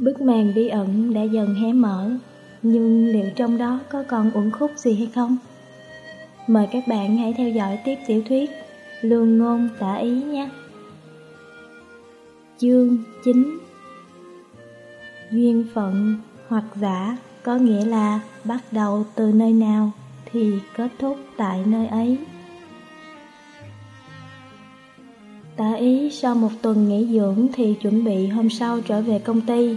Bức màn bí ẩn đã dần hé mở, nhưng liệu trong đó có còn uẩn khúc gì hay không? Mời các bạn hãy theo dõi tiếp tiểu thuyết Lương ngôn tả ý nhé. Chương 9 Duyên phận hoặc giả có nghĩa là bắt đầu từ nơi nào thì kết thúc tại nơi ấy. Tả ý sau một tuần nghỉ dưỡng thì chuẩn bị hôm sau trở về công ty.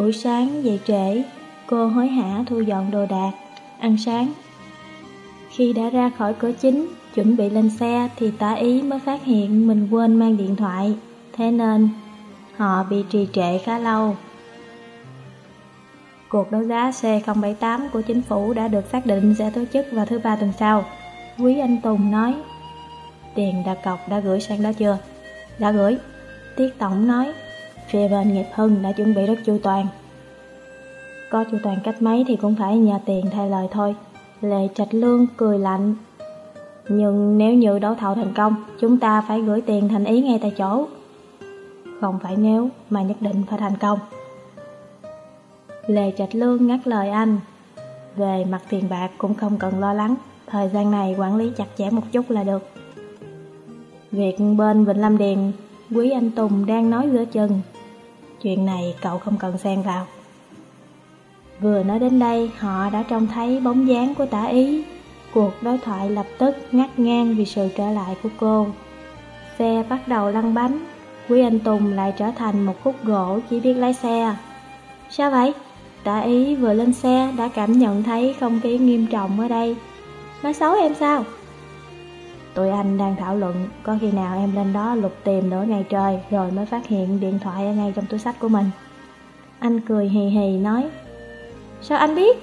Buổi sáng dậy trễ, cô hối hả thu dọn đồ đạc, ăn sáng. Khi đã ra khỏi cửa chính, chuẩn bị lên xe thì tá ý mới phát hiện mình quên mang điện thoại. Thế nên, họ bị trì trệ khá lâu. Cuộc đấu giá C078 của chính phủ đã được xác định sẽ tổ chức vào thứ ba tuần sau. Quý Anh Tùng nói, tiền đặt cọc đã gửi sang đó chưa? Đã gửi. Tiết Tổng nói, phía bên nghiệp hưng đã chuẩn bị rất chu toàn. Có chu toàn cách mấy thì cũng phải nhờ tiền thay lời thôi. Lệ Trạch Lương cười lạnh. Nhưng nếu như đấu thầu thành công, chúng ta phải gửi tiền thành ý ngay tại chỗ. Không phải nếu, mà nhất định phải thành công. Lê Trạch Lương ngắt lời anh. Về mặt tiền bạc cũng không cần lo lắng, thời gian này quản lý chặt chẽ một chút là được. Việc bên Vịnh Lâm Điền, Quý Anh Tùng đang nói giữa chừng. Chuyện này cậu không cần xen vào. Vừa nói đến đây, họ đã trông thấy bóng dáng của tả ý. Cuộc đối thoại lập tức ngắt ngang vì sự trở lại của cô. Xe bắt đầu lăn bánh, Quý Anh Tùng lại trở thành một khúc gỗ chỉ biết lái xe. Sao vậy? Tả ý vừa lên xe đã cảm nhận thấy không khí nghiêm trọng ở đây. Nói xấu em sao? Tụi anh đang thảo luận có khi nào em lên đó lục tìm nửa ngày trời rồi mới phát hiện điện thoại ở ngay trong túi sách của mình. Anh cười hì hì nói Sao anh biết?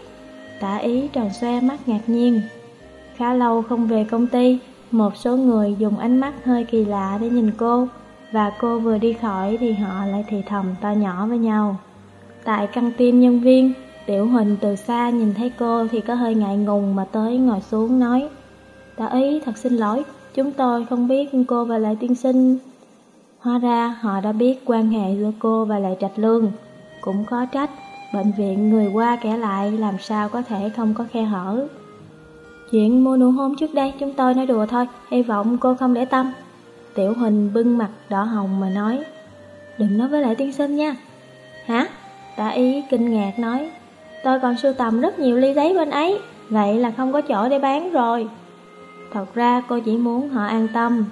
Tả ý tròn xoe mắt ngạc nhiên. Khá lâu không về công ty, một số người dùng ánh mắt hơi kỳ lạ để nhìn cô và cô vừa đi khỏi thì họ lại thì thầm to nhỏ với nhau. Tại căng tin nhân viên, Tiểu Huỳnh từ xa nhìn thấy cô thì có hơi ngại ngùng mà tới ngồi xuống nói Tạ ý thật xin lỗi, chúng tôi không biết cô và lại Tiên Sinh. Hóa ra họ đã biết quan hệ giữa cô và lại Trạch Lương. Cũng khó trách, bệnh viện người qua kẻ lại làm sao có thể không có khe hở. Chuyện mua nụ hôn trước đây chúng tôi nói đùa thôi, hy vọng cô không để tâm. Tiểu Huỳnh bưng mặt đỏ hồng mà nói Đừng nói với lại Tiên Sinh nha. Hả? Tạ ý kinh ngạc nói Tôi còn sưu tầm rất nhiều ly giấy bên ấy Vậy là không có chỗ để bán rồi Thật ra cô chỉ muốn họ an tâm.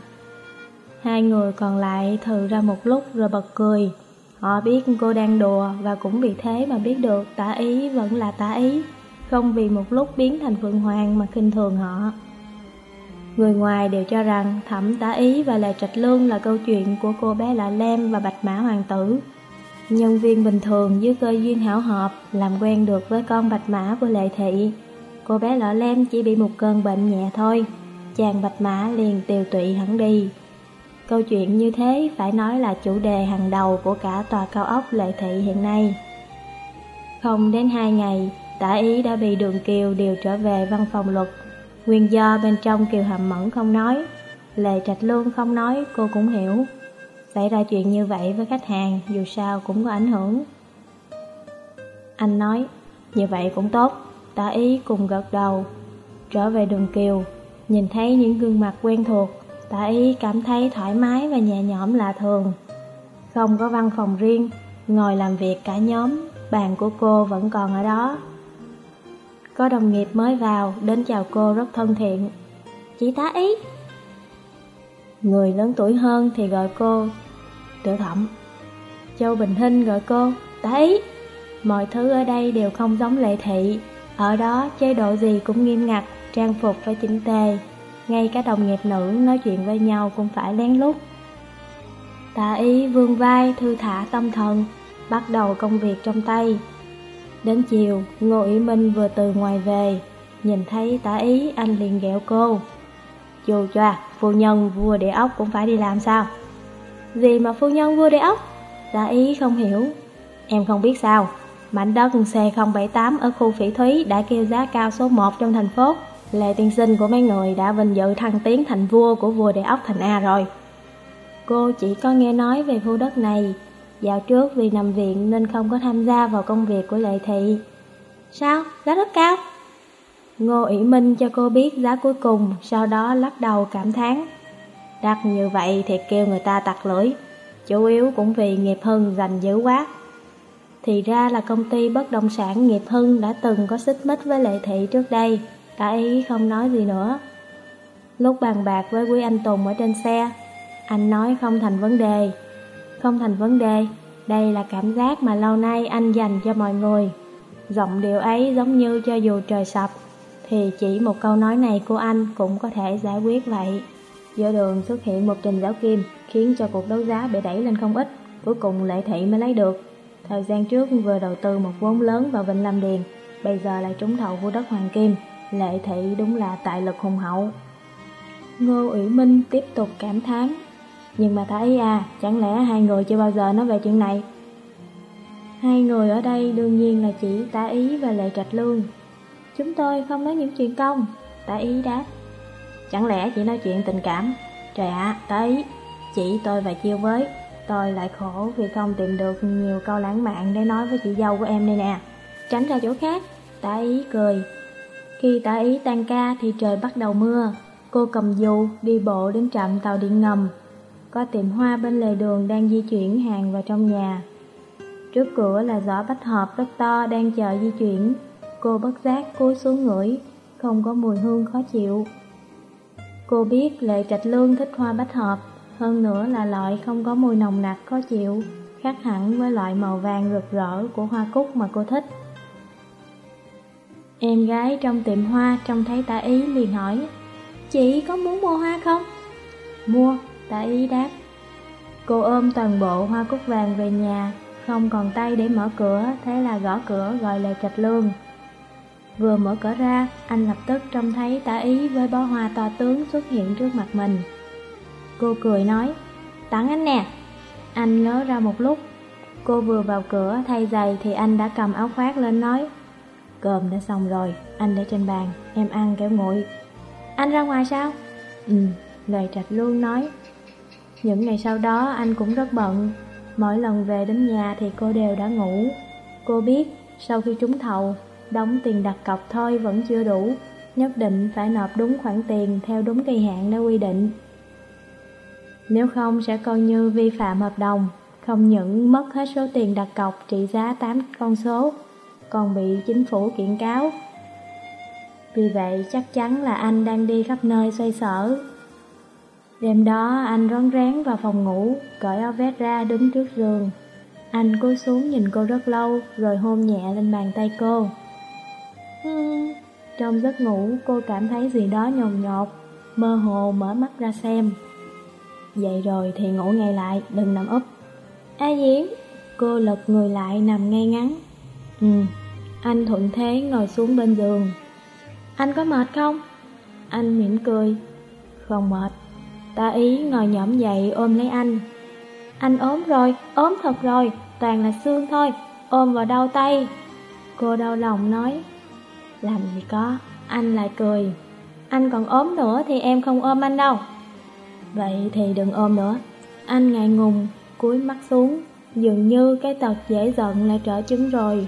Hai người còn lại thừ ra một lúc rồi bật cười. Họ biết cô đang đùa và cũng vì thế mà biết được tả ý vẫn là tả ý, Không vì một lúc biến thành Phượng Hoàng mà khinh thường họ. Người ngoài đều cho rằng Thẩm Tả Ý và Lệ Trạch Lương là câu chuyện của cô bé Lạ Lem và Bạch Mã Hoàng Tử. Nhân viên bình thường dưới cơ duyên hảo hợp làm quen được với con Bạch Mã của Lệ Thị. Cô bé Lọ Lem chỉ bị một cơn bệnh nhẹ thôi chàng bạch mã liền tiều tụy hẳn đi. Câu chuyện như thế phải nói là chủ đề hàng đầu của cả tòa cao ốc lệ thị hiện nay. Không đến hai ngày, tả ý đã bị đường kiều điều trở về văn phòng luật. Nguyên do bên trong kiều hàm mẫn không nói, lệ trạch lương không nói cô cũng hiểu. Xảy ra chuyện như vậy với khách hàng dù sao cũng có ảnh hưởng. Anh nói, như vậy cũng tốt, tả ý cùng gật đầu. Trở về đường kiều, Nhìn thấy những gương mặt quen thuộc, tạ y cảm thấy thoải mái và nhẹ nhõm lạ thường. Không có văn phòng riêng, ngồi làm việc cả nhóm, bàn của cô vẫn còn ở đó. Có đồng nghiệp mới vào, đến chào cô rất thân thiện. Chị tá ý. Người lớn tuổi hơn thì gọi cô Tiểu Thẩm. Châu Bình Hinh gọi cô tá ý. Mọi thứ ở đây đều không giống lệ thị, ở đó chế độ gì cũng nghiêm ngặt, trang phục phải chỉnh tề, ngay cả đồng nghiệp nữ nói chuyện với nhau cũng phải lén lút. Tạ ý vương vai thư thả tâm thần, bắt đầu công việc trong tay. Đến chiều, Ngô Ý Minh vừa từ ngoài về, nhìn thấy tả ý anh liền ghẹo cô. Dù cho phu nhân vua địa ốc cũng phải đi làm sao? Gì mà phu nhân vua địa ốc? Tả ý không hiểu. Em không biết sao, mảnh đất C078 ở khu phỉ thúy đã kêu giá cao số 1 trong thành phố. Lệ tiên sinh của mấy người đã vinh dự thăng tiến thành vua của vua địa ốc thành A rồi. Cô chỉ có nghe nói về khu đất này, Dạo trước vì nằm viện nên không có tham gia vào công việc của Lệ Thị. Sao? Giá rất cao. Ngô ỷ Minh cho cô biết giá cuối cùng, sau đó lắc đầu cảm thán. Đặt như vậy thì kêu người ta tặc lưỡi, chủ yếu cũng vì nghiệp hưng giành dữ quá. Thì ra là công ty bất động sản nghiệp hưng đã từng có xích mích với Lệ Thị trước đây, cả ý không nói gì nữa. Lúc bàn bạc với Quý Anh Tùng ở trên xe, anh nói không thành vấn đề. Không thành vấn đề, đây là cảm giác mà lâu nay anh dành cho mọi người. Giọng điệu ấy giống như cho dù trời sập, thì chỉ một câu nói này của anh cũng có thể giải quyết vậy. Giữa đường xuất hiện một trình giáo kim, khiến cho cuộc đấu giá bị đẩy lên không ít, cuối cùng Lệ Thị mới lấy được. Thời gian trước vừa đầu tư một vốn lớn vào Vịnh Lâm Điền, bây giờ lại trúng thầu khu đất Hoàng Kim, Lệ Thị đúng là tài lực hùng hậu. Ngô Ủy Minh tiếp tục cảm thán. Nhưng mà thấy à, chẳng lẽ hai người chưa bao giờ nói về chuyện này? Hai người ở đây đương nhiên là chỉ tả ý và lệ trạch lương. Chúng tôi không nói những chuyện công Tả ý đáp. Chẳng lẽ chỉ nói chuyện tình cảm? Trời ạ, tả ý Chỉ tôi và chiêu với Tôi lại khổ vì không tìm được nhiều câu lãng mạn để nói với chị dâu của em đây nè. Tránh ra chỗ khác Tả ý cười. Khi tả ý tan ca thì trời bắt đầu mưa. Cô cầm dù đi bộ đến trạm tàu điện ngầm. Có tiệm hoa bên lề đường đang di chuyển hàng vào trong nhà. Trước cửa là giỏ bách hợp rất to đang chờ di chuyển. Cô bất giác cúi xuống ngửi, Không có mùi hương khó chịu. Cô biết Lệ Trạch Lương thích hoa bách hợp, Hơn nữa là loại không có mùi nồng nặc khó chịu, Khác hẳn với loại màu vàng rực rỡ của hoa cúc mà cô thích. Em gái trong tiệm hoa trông thấy tả ý liền hỏi Chị có muốn mua hoa không? Mua, tạ ý đáp. Cô ôm toàn bộ hoa cúc vàng về nhà Không còn tay để mở cửa Thế là gõ cửa gọi lại trạch lương. Vừa mở cửa ra Anh lập tức trông thấy tả ý Với bó hoa to tướng xuất hiện trước mặt mình. Cô cười nói Tặng anh nè. Anh ngớ ra một lúc Cô vừa vào cửa thay giày Thì anh đã cầm áo khoác lên nói Cơm đã xong rồi. Anh để trên bàn Em ăn kéo nguội. Anh ra ngoài sao? Ừ, lời Trạch luôn nói. Những ngày sau đó anh cũng rất bận. Mỗi lần về đến nhà thì cô đều đã ngủ. Cô biết sau khi trúng thầu Đóng tiền đặt cọc thôi vẫn chưa đủ. Nhất định phải nộp đúng khoản tiền theo đúng kỳ hạn đã quy định. Nếu không sẽ coi như vi phạm hợp đồng. Không những mất hết số tiền đặt cọc trị giá 8 con số. Còn bị chính phủ kiện cáo. Vì vậy chắc chắn là anh đang đi khắp nơi xoay sở. Đêm đó anh rón rén vào phòng ngủ Cởi áo vest ra đứng trước giường. Anh cúi xuống nhìn cô rất lâu Rồi hôn nhẹ lên bàn tay cô. Trong giấc ngủ cô cảm thấy gì đó nhồn nhột Mơ hồ mở mắt ra xem. Dậy rồi thì ngủ ngay lại Đừng nằm úp. A Diễm, Cô lật người lại nằm ngay ngắn. Ừ Anh thuận thế ngồi xuống bên giường. Anh có mệt không? Anh mỉm cười. Không mệt. Ta ý ngồi nhõm dậy ôm lấy anh. Anh ốm rồi, ốm thật rồi Toàn là xương thôi Ôm vào đau tay. Cô đau lòng nói Làm gì có Anh lại cười. Anh còn ốm nữa thì em không ôm anh đâu. Vậy thì đừng ôm nữa. Anh ngại ngùng cúi mắt xuống Dường như cái tật dễ giận lại trở chứng rồi.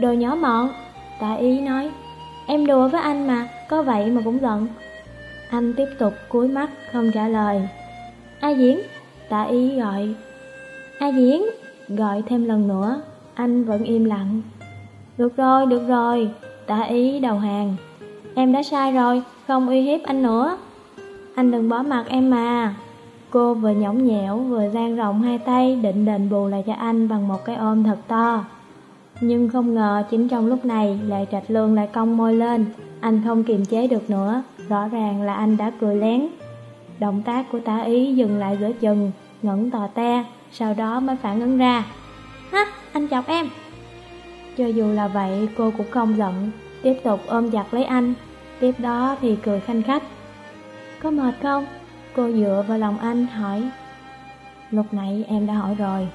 Đồ nhỏ mọn. Tạ ý nói Em đùa với anh mà, có vậy mà cũng giận. Anh tiếp tục cúi mắt không trả lời. A Diễn, tạ ý gọi. A Diễn, gọi thêm lần nữa Anh vẫn im lặng. Được rồi, được rồi, tạ ý đầu hàng. Em đã sai rồi, không uy hiếp anh nữa. Anh đừng bỏ mặt em mà. Cô vừa nhõng nhẽo vừa dang rộng hai tay định đền bù lại cho anh bằng một cái ôm thật to nhưng không ngờ chính trong lúc này Lệ Trạch Lương lại cong môi lên. Anh không kiềm chế được nữa Rõ ràng là anh đã cười lén. Động tác của tá ý dừng lại giữa chừng Ngẩn tò te Sau đó mới phản ứng ra. Hả, anh chọc em? Cho dù là vậy cô cũng không giận Tiếp tục ôm chặt lấy anh. Tiếp đó thì cười khanh khách. Có mệt không? Cô dựa vào lòng anh hỏi. Lúc nãy em đã hỏi rồi.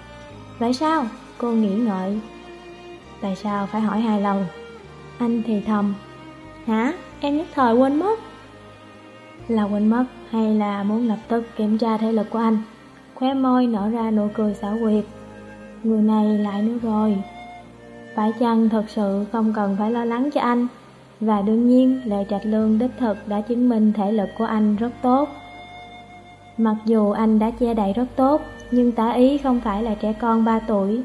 Vậy sao? Cô nghĩ ngợi. Tại sao phải hỏi hai lần Anh thì thầm Hả? Em nhất thời quên mất Là quên mất hay là muốn lập tức kiểm tra thể lực của anh Khóe môi nở ra nụ cười xảo quyệt người này lại nữa rồi. Phải chăng thật sự không cần phải lo lắng cho anh? Và đương nhiên, Lệ Trạch Lương đích thực đã chứng minh thể lực của anh rất tốt. Mặc dù anh đã che đậy rất tốt, nhưng tả ý không phải là trẻ con 3 tuổi.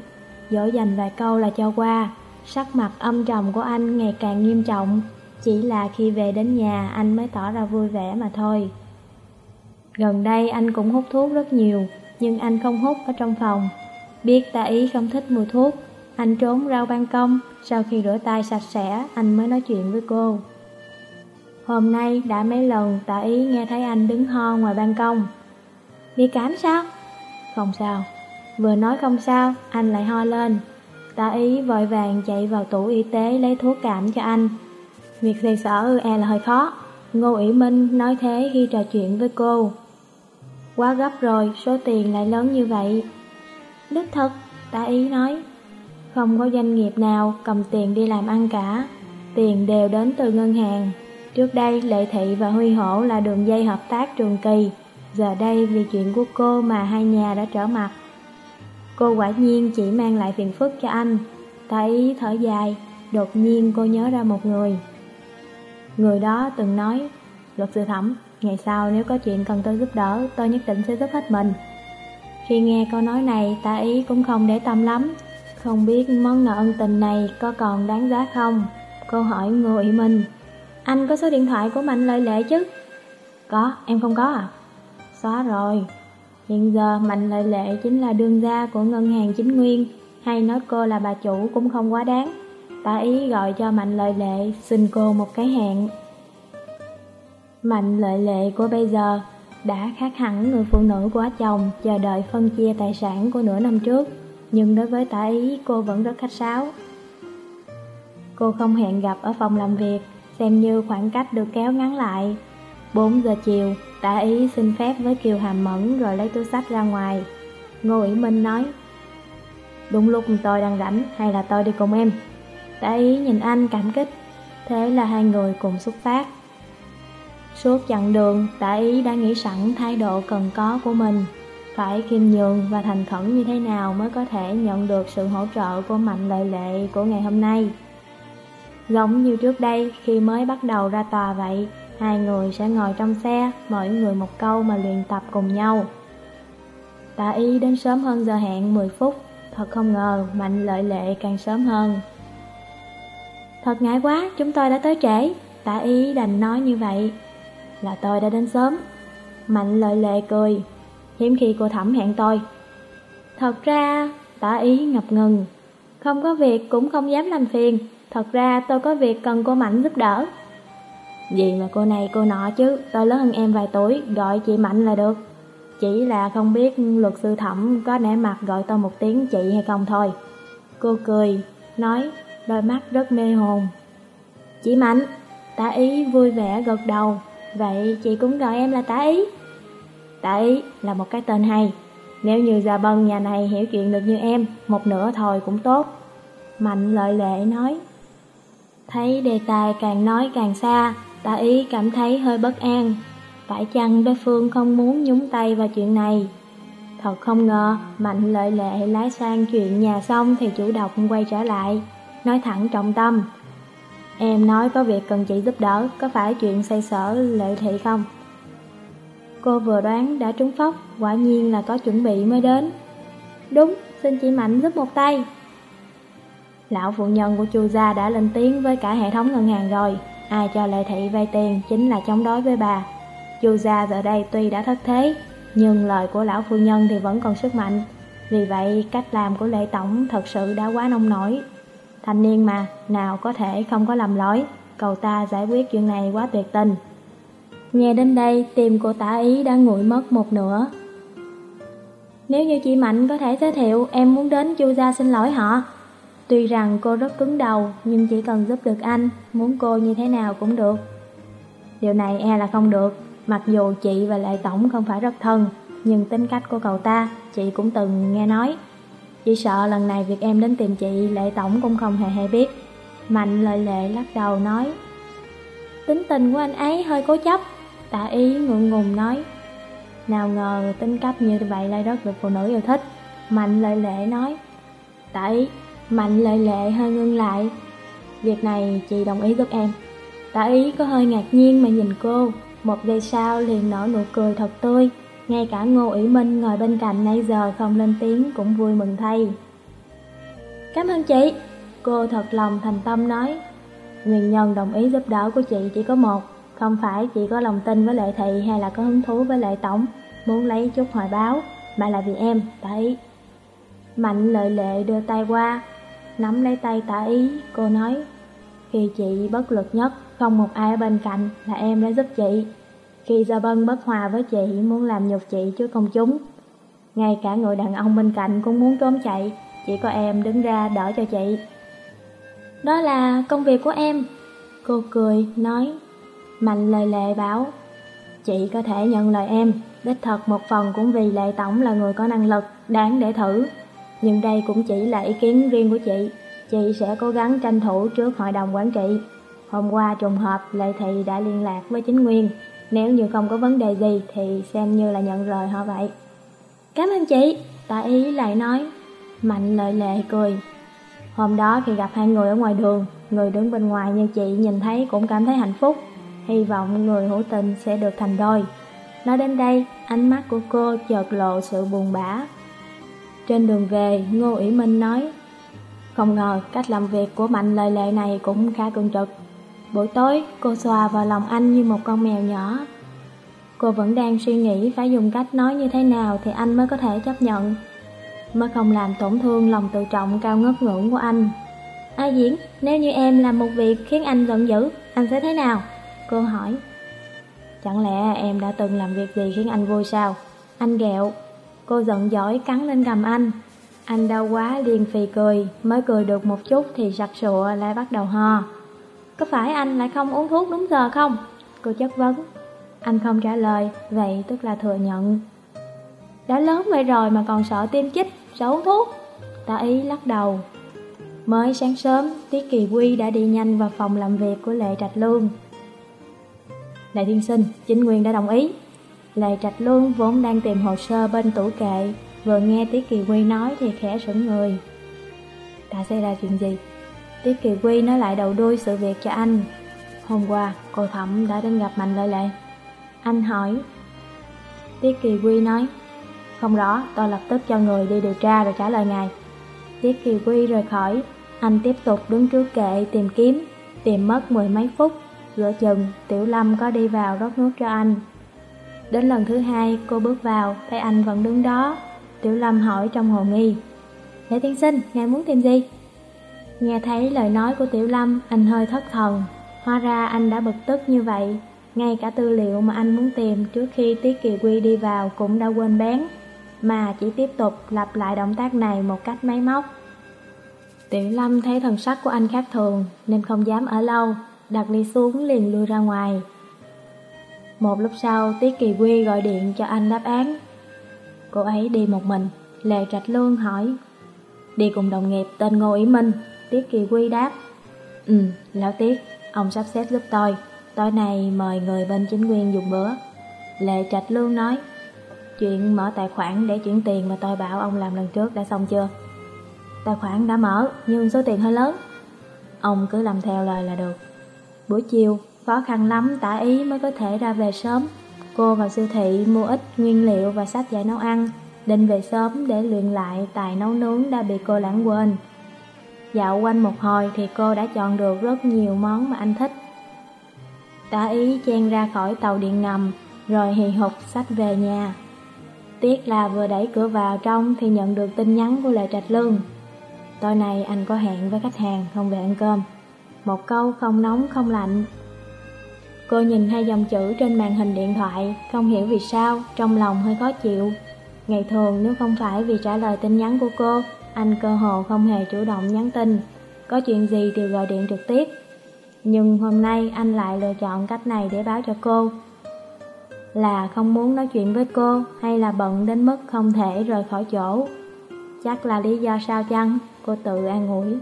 Dỗ dành vài câu là cho qua, sắc mặt âm trầm của anh ngày càng nghiêm trọng, chỉ là khi về đến nhà anh mới tỏ ra vui vẻ mà thôi. Gần đây anh cũng hút thuốc rất nhiều, nhưng anh không hút ở trong phòng. Biết ta ý không thích mùi thuốc, anh trốn ra ban công, sau khi rửa tay sạch sẽ, anh mới nói chuyện với cô. Hôm nay đã mấy lần Tạ ý nghe thấy anh đứng ho ngoài ban công. Đi cám sao? Không sao. Vừa nói không sao, anh lại ho lên. tá ý vội vàng chạy vào tủ y tế lấy thuốc cảm cho anh. Việc xoay sở e là hơi khó. Ngô ủy Minh nói thế khi trò chuyện với cô. Quá gấp rồi, số tiền lại lớn như vậy. Đích thật, tá ý nói. Không có doanh nghiệp nào cầm tiền đi làm ăn cả. Tiền đều đến từ ngân hàng. Trước đây Lệ Thị và Huy Hổ là đường dây hợp tác trường kỳ. Giờ đây vì chuyện của cô mà hai nhà đã trở mặt. Cô quả nhiên chỉ mang lại phiền phức cho anh. Thấy thở dài, đột nhiên cô nhớ ra một người. Người đó từng nói, luật sư thẩm, ngày sau nếu có chuyện cần tôi giúp đỡ, tôi nhất định sẽ giúp hết mình. Khi nghe câu nói này, ta ý cũng không để tâm lắm, không biết món nợ ân tình này có còn đáng giá không? Cô hỏi Ngô mình Minh. Anh có số điện thoại của Mạnh Lợi Lệ chứ? Có, em không có à? Xóa rồi. Hiện giờ Mạnh Lợi Lệ chính là đương gia của ngân hàng chính nguyên, hay nói cô là bà chủ cũng không quá đáng. Ta ý gọi cho Mạnh Lợi Lệ xin cô một cái hẹn. Mạnh Lợi Lệ của bây giờ đã khác hẳn người phụ nữ của chồng chờ đợi phân chia tài sản của nửa năm trước, nhưng đối với tả ý cô vẫn rất khách sáo. Cô không hẹn gặp ở phòng làm việc, xem như khoảng cách được kéo ngắn lại. 4 giờ chiều, tả ý xin phép với Kiều Hàm Mẫn rồi lấy túi sách ra ngoài. Ngô Ủy Minh nói, Đúng lúc tôi đang rảnh hay là tôi đi cùng em? Tả ý nhìn anh cảm kích, thế là hai người cùng xuất phát. Suốt chặng đường, tả ý đã nghĩ sẵn thái độ cần có của mình, phải khiêm nhường và thành khẩn như thế nào mới có thể nhận được sự hỗ trợ của mạnh lợi lệ của ngày hôm nay. Giống như trước đây khi mới bắt đầu ra tòa vậy, hai người sẽ ngồi trong xe, mỗi người một câu mà luyện tập cùng nhau. Tạ ý đến sớm hơn giờ hẹn 10 phút, thật không ngờ mạnh lợi lệ càng sớm hơn. Thật ngại quá, chúng tôi đã tới trễ, tạ ý đành nói như vậy. Là tôi đã đến sớm. Mạnh lợi lệ cười, hiếm khi cô thẩm hẹn tôi. Thật ra, tạ ý ngập ngừng, không có việc cũng không dám làm phiền, thật ra tôi có việc cần cô Mạnh giúp đỡ. Gì mà cô này cô nọ chứ, tôi lớn hơn em vài tuổi, gọi chị Mạnh là được. Chỉ là không biết luật sư thẩm có nể mặt gọi tôi một tiếng chị hay không thôi. Cô cười, nói, đôi mắt rất mê hồn. Chị Mạnh, tả ý vui vẻ gật đầu, vậy chị cũng gọi em là tả ý. Tả ý là một cái tên hay, nếu như Gia Bân nhà này hiểu chuyện được như em, một nửa thôi cũng tốt. Mạnh lợi lệ nói. Thấy đề tài càng nói càng xa, Tạ ý cảm thấy hơi bất an. Phải chăng đối phương không muốn nhúng tay vào chuyện này? Thật không ngờ, Mạnh lợi lệ lái sang chuyện nhà xong thì chủ động quay trở lại, nói thẳng trọng tâm. Em nói có việc cần chị giúp đỡ, có phải chuyện xây sở lệ thị không? Cô vừa đoán đã trúng phóc, quả nhiên là có chuẩn bị mới đến. Đúng, xin chị Mạnh giúp một tay. Lão phụ nhân của chu gia đã lên tiếng với cả hệ thống ngân hàng rồi, ai cho lệ thị vay tiền chính là chống đối với bà. Chu gia giờ đây tuy đã thất thế, nhưng lời của lão phu nhân thì vẫn còn sức mạnh. Vì vậy, cách làm của lệ tổng thật sự đã quá nông nổi. Thanh niên mà, nào có thể không có lầm lỗi, cầu ta giải quyết chuyện này quá tuyệt tình. Nghe đến đây, tim của tả ý đã nguội mất một nửa. Nếu như chị Mạnh có thể giới thiệu, em muốn đến chu gia xin lỗi họ. Tuy rằng cô rất cứng đầu, nhưng chỉ cần giúp được anh, muốn cô như thế nào cũng được. Điều này e là không được, mặc dù chị và Lệ Tổng không phải rất thân, nhưng tính cách của cậu ta, chị cũng từng nghe nói. Chỉ sợ lần này việc em đến tìm chị, Lệ Tổng cũng không hề hay biết. Mạnh lời lệ lắc đầu nói, tính tình của anh ấy hơi cố chấp, Tạ ý ngượng ngùng nói Nào ngờ tính cách như vậy lại rất được phụ nữ yêu thích Mạnh lời lệ nói Tạ ý, mạnh lệ lệ hơi ngưng lại. Việc này chị đồng ý giúp em. Tạ ý có hơi ngạc nhiên mà nhìn cô, một giây sau liền nở nụ cười thật tươi. Ngay cả Ngô ủy Minh ngồi bên cạnh nãy giờ không lên tiếng cũng vui mừng thay. Cảm ơn chị, cô thật lòng thành tâm nói. Nguyên nhân đồng ý giúp đỡ của chị chỉ có một, không phải chị có lòng tin với Lệ Thị hay là có hứng thú với Lệ Tổng, muốn lấy chút hồi báo, mà là vì em, tả ý. Mạnh lợi lệ đưa tay qua, nắm lấy tay tả ý, cô nói, khi chị bất lực nhất, không một ai ở bên cạnh là em đã giúp chị. Khi Gia Bân bất hòa với chị muốn làm nhục chị trước công chúng. Ngay cả người đàn ông bên cạnh cũng muốn trốn chạy, chỉ có em đứng ra đỡ cho chị. Đó là công việc của em. Cô cười, nói, Mạnh lời lệ bảo, chị có thể nhận lời em, đích thật một phần cũng vì lệ tổng là người có năng lực, đáng để thử. Nhưng đây cũng chỉ là ý kiến riêng của chị, chị sẽ cố gắng tranh thủ trước hội đồng quản trị. Hôm qua trùng hợp Lệ Thị đã liên lạc với chính nguyên, nếu như không có vấn đề gì thì xem như là nhận lời họ vậy. Cảm ơn chị, tạ ý lại nói. Mạnh lợi lệ cười. Hôm đó khi gặp hai người ở ngoài đường, người đứng bên ngoài như chị nhìn thấy cũng cảm thấy hạnh phúc hy vọng người hữu tình sẽ được thành đôi. Nói đến đây, ánh mắt của cô chợt lộ sự buồn bã. Trên đường về, Ngô ủy Minh nói, không ngờ cách làm việc của Mạnh lời lệ này cũng khá cương trực. Buổi tối, cô xòa vào lòng anh như một con mèo nhỏ. Cô vẫn đang suy nghĩ phải dùng cách nói như thế nào thì anh mới có thể chấp nhận, mới không làm tổn thương lòng tự trọng cao ngất ngưỡng của anh. Ai diễn, nếu như em làm một việc khiến anh giận dữ, anh sẽ thế nào? Cô hỏi Chẳng lẽ em đã từng làm việc gì khiến anh vui sao? Anh ghẹo Cô giận dỗi cắn lên cầm anh. Anh đau quá liền phì cười. Mới cười được một chút thì sặc sụa lại bắt đầu ho. Có phải anh lại không uống thuốc đúng giờ không? Cô chất vấn. Anh không trả lời Vậy tức là thừa nhận. Đã lớn vậy rồi mà còn sợ tiêm chích Sợ uống thuốc. Tạ ý lắc đầu. Mới sáng sớm Tiết Kỳ Quy đã đi nhanh vào phòng làm việc của Lệ Trạch Lương. Lệ Thiên Sinh, chính quyền đã đồng ý. Lệ Trạch Luân vốn đang tìm hồ sơ bên tủ kệ, vừa nghe Tiết Kỳ Quy nói thì khẽ sững người. Đã xảy ra chuyện gì? Tiết Kỳ Quy nói lại đầu đuôi sự việc cho anh. Hôm qua, cô Thẩm đã đến gặp Mạnh Lợi Lệ. Anh hỏi. Tiết Kỳ Quy nói, không rõ, tôi lập tức cho người đi điều tra rồi trả lời ngài. Tiết Kỳ Quy rời khỏi, anh tiếp tục đứng trước kệ tìm kiếm, tìm mất mười mấy phút Giữa chừng, Tiểu Lâm có đi vào rót nước cho anh. Đến lần thứ hai, cô bước vào, thấy anh vẫn đứng đó. Tiểu Lâm hỏi trong hồ nghi. Lễ tiên sinh, ngài muốn tìm gì? Nghe thấy lời nói của Tiểu Lâm, anh hơi thất thần. Hóa ra anh đã bực tức như vậy. Ngay cả tư liệu mà anh muốn tìm trước khi Tiết Kỳ Quy đi vào cũng đã quên bén. Mà chỉ tiếp tục lặp lại động tác này một cách máy móc. Tiểu Lâm thấy thần sắc của anh khác thường nên không dám ở lâu, đặt ly xuống liền lui ra ngoài. Một lúc sau, Tiết Kỳ Quy gọi điện cho anh đáp án. Cô ấy đi một mình, Lệ Trạch Lương hỏi. Đi cùng đồng nghiệp tên Ngô Ý Minh, Tiết Kỳ Quy đáp. Ừ, lão Tiết, ông sắp xếp giúp tôi, tối nay mời người bên chính quyền dùng bữa. Lệ Trạch Lương nói. Chuyện mở tài khoản để chuyển tiền mà tôi bảo ông làm lần trước đã xong chưa? Tài khoản đã mở, nhưng số tiền hơi lớn. Ông cứ làm theo lời là được. Buổi chiều, khó khăn lắm tả ý mới có thể ra về sớm. Cô vào siêu thị mua ít nguyên liệu và sách dạy nấu ăn, định về sớm để luyện lại tài nấu nướng đã bị cô lãng quên. Dạo quanh một hồi thì cô đã chọn được rất nhiều món mà anh thích. Tả ý chen ra khỏi tàu điện ngầm, rồi hì hục sách về nhà. Tiếc là vừa đẩy cửa vào trong thì nhận được tin nhắn của Lệ Trạch Lương. Tối nay anh có hẹn với khách hàng không về ăn cơm. Một câu không nóng không lạnh Cô nhìn hai dòng chữ trên màn hình điện thoại Không hiểu vì sao Trong lòng hơi khó chịu. Ngày thường nếu không phải vì trả lời tin nhắn của cô Anh cơ hồ không hề chủ động nhắn tin. Có chuyện gì thì gọi điện trực tiếp. Nhưng hôm nay anh lại lựa chọn cách này để báo cho cô. Là không muốn nói chuyện với cô Hay là bận đến mức không thể rời khỏi chỗ? Chắc là lý do sao chăng? Cô tự an ủi.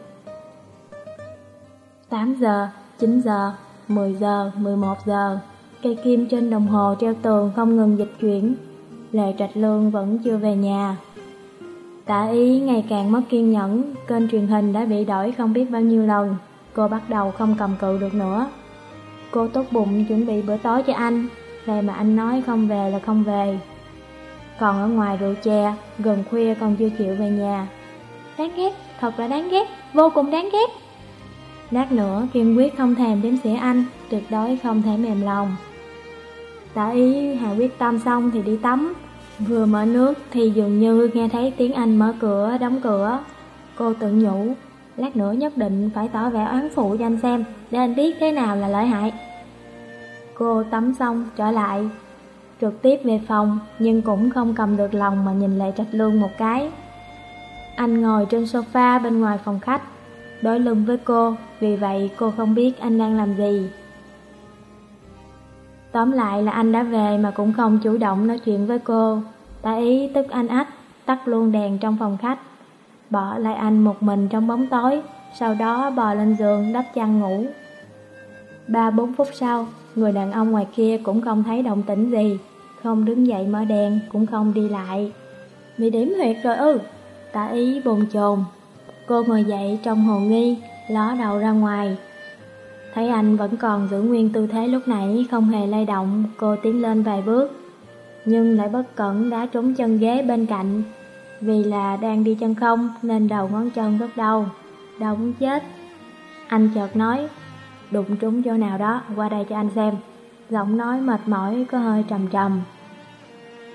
8 giờ, 9 giờ, 10 giờ, 11 giờ Cây kim trên đồng hồ treo tường không ngừng dịch chuyển Lệ Trạch Lương vẫn chưa về nhà Tạ ý ngày càng mất kiên nhẫn, kênh truyền hình đã bị đổi không biết bao nhiêu lần, cô bắt đầu không cầm cự được nữa. Cô tốt bụng chuẩn bị bữa tối cho anh, về mà anh nói không về là không về. Còn ở ngoài rượu chè, gần khuya còn chưa chịu về nhà. Đáng ghét, thật là đáng ghét, vô cùng đáng ghét. Lát nữa kiên quyết không thèm đếm xỉa anh, tuyệt đối không thể mềm lòng. Tả ý Hà quyết tâm xong thì đi tắm, vừa mở nước thì dường như nghe thấy tiếng anh mở cửa, đóng cửa. Cô tự nhủ, lát nữa nhất định phải tỏ vẻ oán phụ cho anh xem, để anh biết thế nào là lợi hại. Cô tắm xong trở lại, trực tiếp về phòng nhưng cũng không cầm được lòng mà nhìn lại Trạch Lương một cái. Anh ngồi trên sofa bên ngoài phòng khách, đối lưng với cô, vì vậy cô không biết anh đang làm gì. Tóm lại là anh đã về mà cũng không chủ động nói chuyện với cô. Tả ý tức anh ách, tắt luôn đèn trong phòng khách. Bỏ lại anh một mình trong bóng tối, sau đó bò lên giường đắp chăn ngủ. Ba bốn phút sau, người đàn ông ngoài kia cũng không thấy động tĩnh gì, không đứng dậy mở đèn, cũng không đi lại. Bị điểm huyệt rồi ư, tả ý bồn chồn. Cô ngồi dậy trong hồ nghi, ló đầu ra ngoài. Thấy anh vẫn còn giữ nguyên tư thế lúc nãy không hề lay động, cô tiến lên vài bước. Nhưng lại bất cẩn đá trúng chân ghế bên cạnh. Vì là đang đi chân không nên đầu ngón chân rất đau, đau muốn chết. Anh chợt nói, đụng trúng chỗ nào đó, qua đây cho anh xem. Giọng nói mệt mỏi có hơi trầm trầm.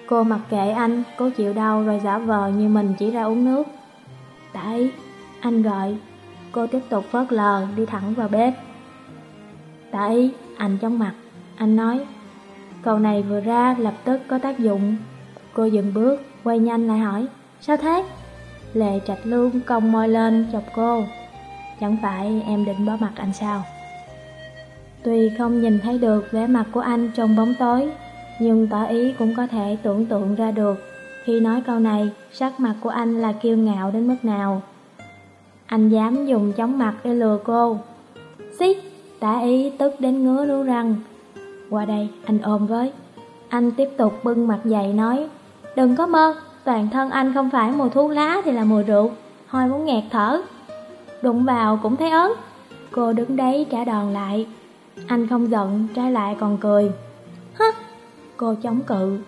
Cô mặc kệ anh, cố chịu đau rồi giả vờ như mình chỉ ra uống nước. Tại, anh gọi. Cô tiếp tục phớt lờ, đi thẳng vào bếp. Tại, anh chóng mặt. Anh nói, câu này vừa ra lập tức có tác dụng. Cô dừng bước, quay nhanh lại hỏi, sao thế? Lệ trạch lương cong môi lên chọc cô. Chẳng phải em định bỏ mặt anh sao? Tuy không nhìn thấy được vẻ mặt của anh trong bóng tối, nhưng tỏ ý cũng có thể tưởng tượng ra được. Khi nói câu này, sắc mặt của anh là kiêu ngạo đến mức nào. Anh dám dùng chóng mặt để lừa cô. Xít tả ý tức đến ngứa rú răng. Qua đây, anh ôm với. Anh tiếp tục bưng mặt dậy nói, đừng có mơ, toàn thân anh không phải mùi thuốc lá thì là mùi rượu, hoi muốn nghẹt thở. Đụng vào cũng thấy ớn. Cô đứng đấy trả đòn lại. Anh không giận, trái lại còn cười. Hứ, cô chống cự.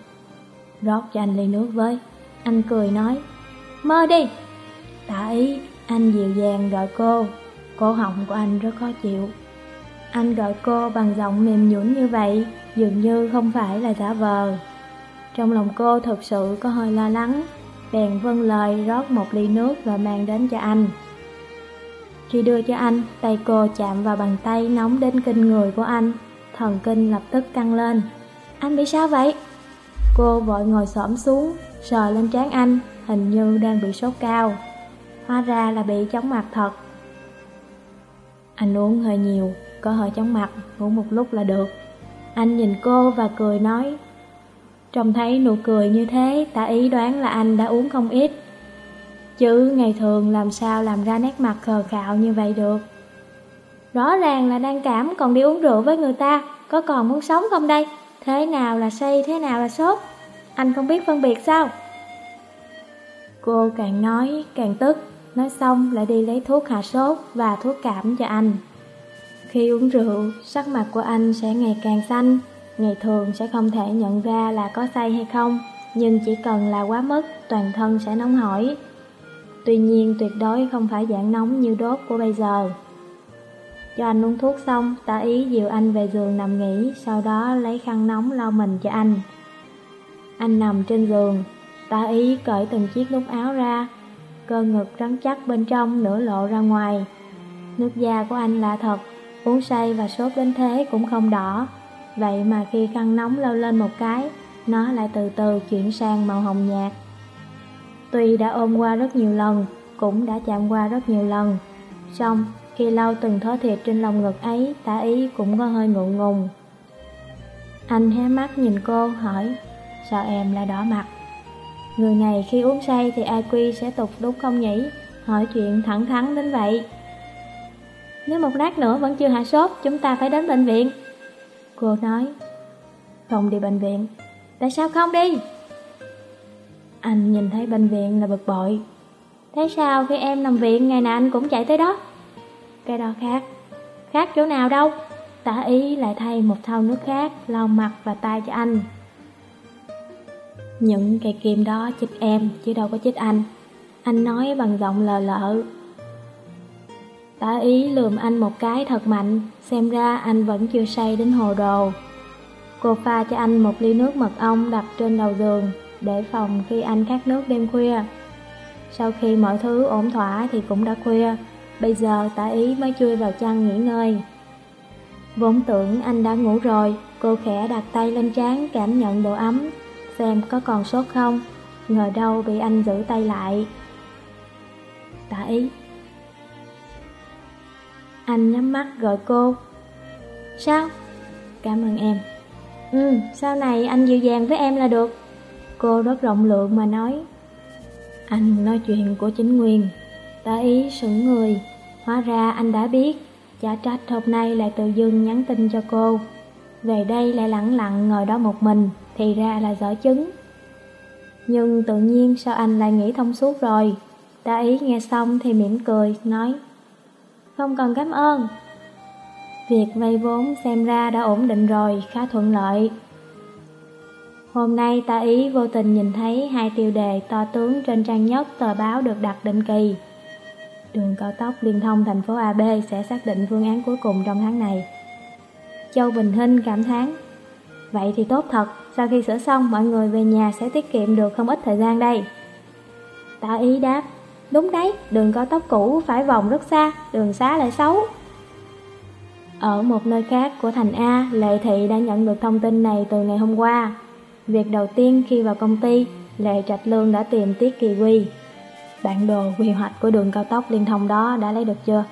Rót cho anh ly nước với. Anh cười nói, mơ đi. Tả ý, anh dịu dàng gọi cô. Cổ họng của anh rất khó chịu. Anh gọi cô bằng giọng mềm nhũn như vậy, dường như không phải là giả vờ. Trong lòng cô thật sự có hơi lo lắng, bèn vâng lời rót một ly nước rồi mang đến cho anh. Khi đưa cho anh, tay cô chạm vào bàn tay nóng đến kinh người của anh, thần kinh lập tức căng lên. Anh bị sao vậy? Cô vội ngồi xổm xuống, sờ lên trán anh, hình như đang bị sốt cao. Hóa ra là bị chóng mặt thật. Anh uống hơi nhiều, có hơi chóng mặt, ngủ một lúc là được. Anh nhìn cô và cười nói. Trông thấy nụ cười như thế, ta ý đoán là anh đã uống không ít. Chứ ngày thường làm sao làm ra nét mặt khờ khạo như vậy được. Rõ ràng là đang cảm còn đi uống rượu với người ta, có còn muốn sống không đây? Thế nào là say, thế nào là sốt? Anh không biết phân biệt sao? Cô càng nói càng tức, nói xong lại đi lấy thuốc hạ sốt và thuốc cảm cho anh. Khi uống rượu, sắc mặt của anh sẽ ngày càng xanh, ngày thường sẽ không thể nhận ra là có say hay không, nhưng chỉ cần là quá mức, toàn thân sẽ nóng hổi. Tuy nhiên tuyệt đối không phải dạng nóng như đốt của bây giờ. Cho anh uống thuốc xong, tả ý dìu anh về giường nằm nghỉ, sau đó lấy khăn nóng lau mình cho anh. Anh nằm trên giường, tả ý cởi từng chiếc nút áo ra, cơ ngực rắn chắc bên trong nửa lộ ra ngoài. Nước da của anh là thật, uống say và sốt đến thế cũng không đỏ. Vậy mà khi khăn nóng lau lên một cái, nó lại từ từ chuyển sang màu hồng nhạt. Tuy đã ôm qua rất nhiều lần, cũng đã chạm qua rất nhiều lần. Xong, khi lau từng thớ thịt trên lòng ngực ấy, tả ý cũng có hơi ngượng ngùng. Anh hé mắt nhìn cô, hỏi, sao em lại đỏ mặt? Người này khi uống say thì IQ sẽ tục đúng không nhỉ? Hỏi chuyện thẳng thắn đến vậy. Nếu một lát nữa vẫn chưa hạ sốt, chúng ta phải đến bệnh viện. Cô nói, không đi bệnh viện. Tại sao không đi? Anh nhìn thấy bệnh viện là bực bội, Thế sao khi em nằm viện ngày nào anh cũng chạy tới đó? Cái đó khác. Khác chỗ nào đâu? Tả ý lại thay một thau nước khác lau mặt và tay cho anh. Những cây kim đó chích em chứ đâu có chích anh. Anh nói bằng giọng lờ lợ. Tả ý lườm anh một cái thật mạnh, xem ra anh vẫn chưa say đến hồ đồ. Cô pha cho anh một ly nước mật ong đặt trên đầu giường, để phòng khi anh khát nước đêm khuya. Sau khi mọi thứ ổn thỏa thì cũng đã khuya, bây giờ tả ý mới chui vào chăn nghỉ ngơi. Vốn tưởng anh đã ngủ rồi, cô khẽ đặt tay lên trán cảm nhận độ ấm, xem có còn sốt không, ngờ đâu bị anh giữ tay lại. Tả ý. Anh nhắm mắt gọi cô. Sao? Cảm ơn em. Ừ, sau này anh dịu dàng với em là được. Cô rất rộng lượng mà nói. Anh nói chuyện của chính nguyên. Tả ý sững người, hóa ra anh đã biết. Chả trách hôm nay lại tự dưng nhắn tin cho cô. Về đây lại lặng lặng ngồi đó một mình, thì ra là dở chứng. Nhưng tự nhiên sao anh lại nghĩ thông suốt rồi? ta ý nghe xong thì mỉm cười, nói Không cần cảm ơn. Việc vay vốn xem ra đã ổn định rồi, khá thuận lợi. Hôm nay ta ý vô tình nhìn thấy hai tiêu đề to tướng trên trang nhất tờ báo được đặt định kỳ. Đường cao tốc liên thông thành phố AB sẽ xác định phương án cuối cùng trong tháng này. Châu Bình Hinh cảm thán Vậy thì tốt thật, sau khi sửa xong mọi người về nhà sẽ tiết kiệm được không ít thời gian đây. Tạ ý đáp Đúng đấy, đường cao tốc cũ phải vòng rất xa, đường xá lại xấu. Ở một nơi khác của thành A, Lệ Thị đã nhận được thông tin này từ ngày hôm qua. Việc đầu tiên khi vào công ty, Lệ Trạch Lương đã tìm Tiết Kỳ Quy. Bản đồ quy hoạch của đường cao tốc liên thông đó đã lấy được chưa?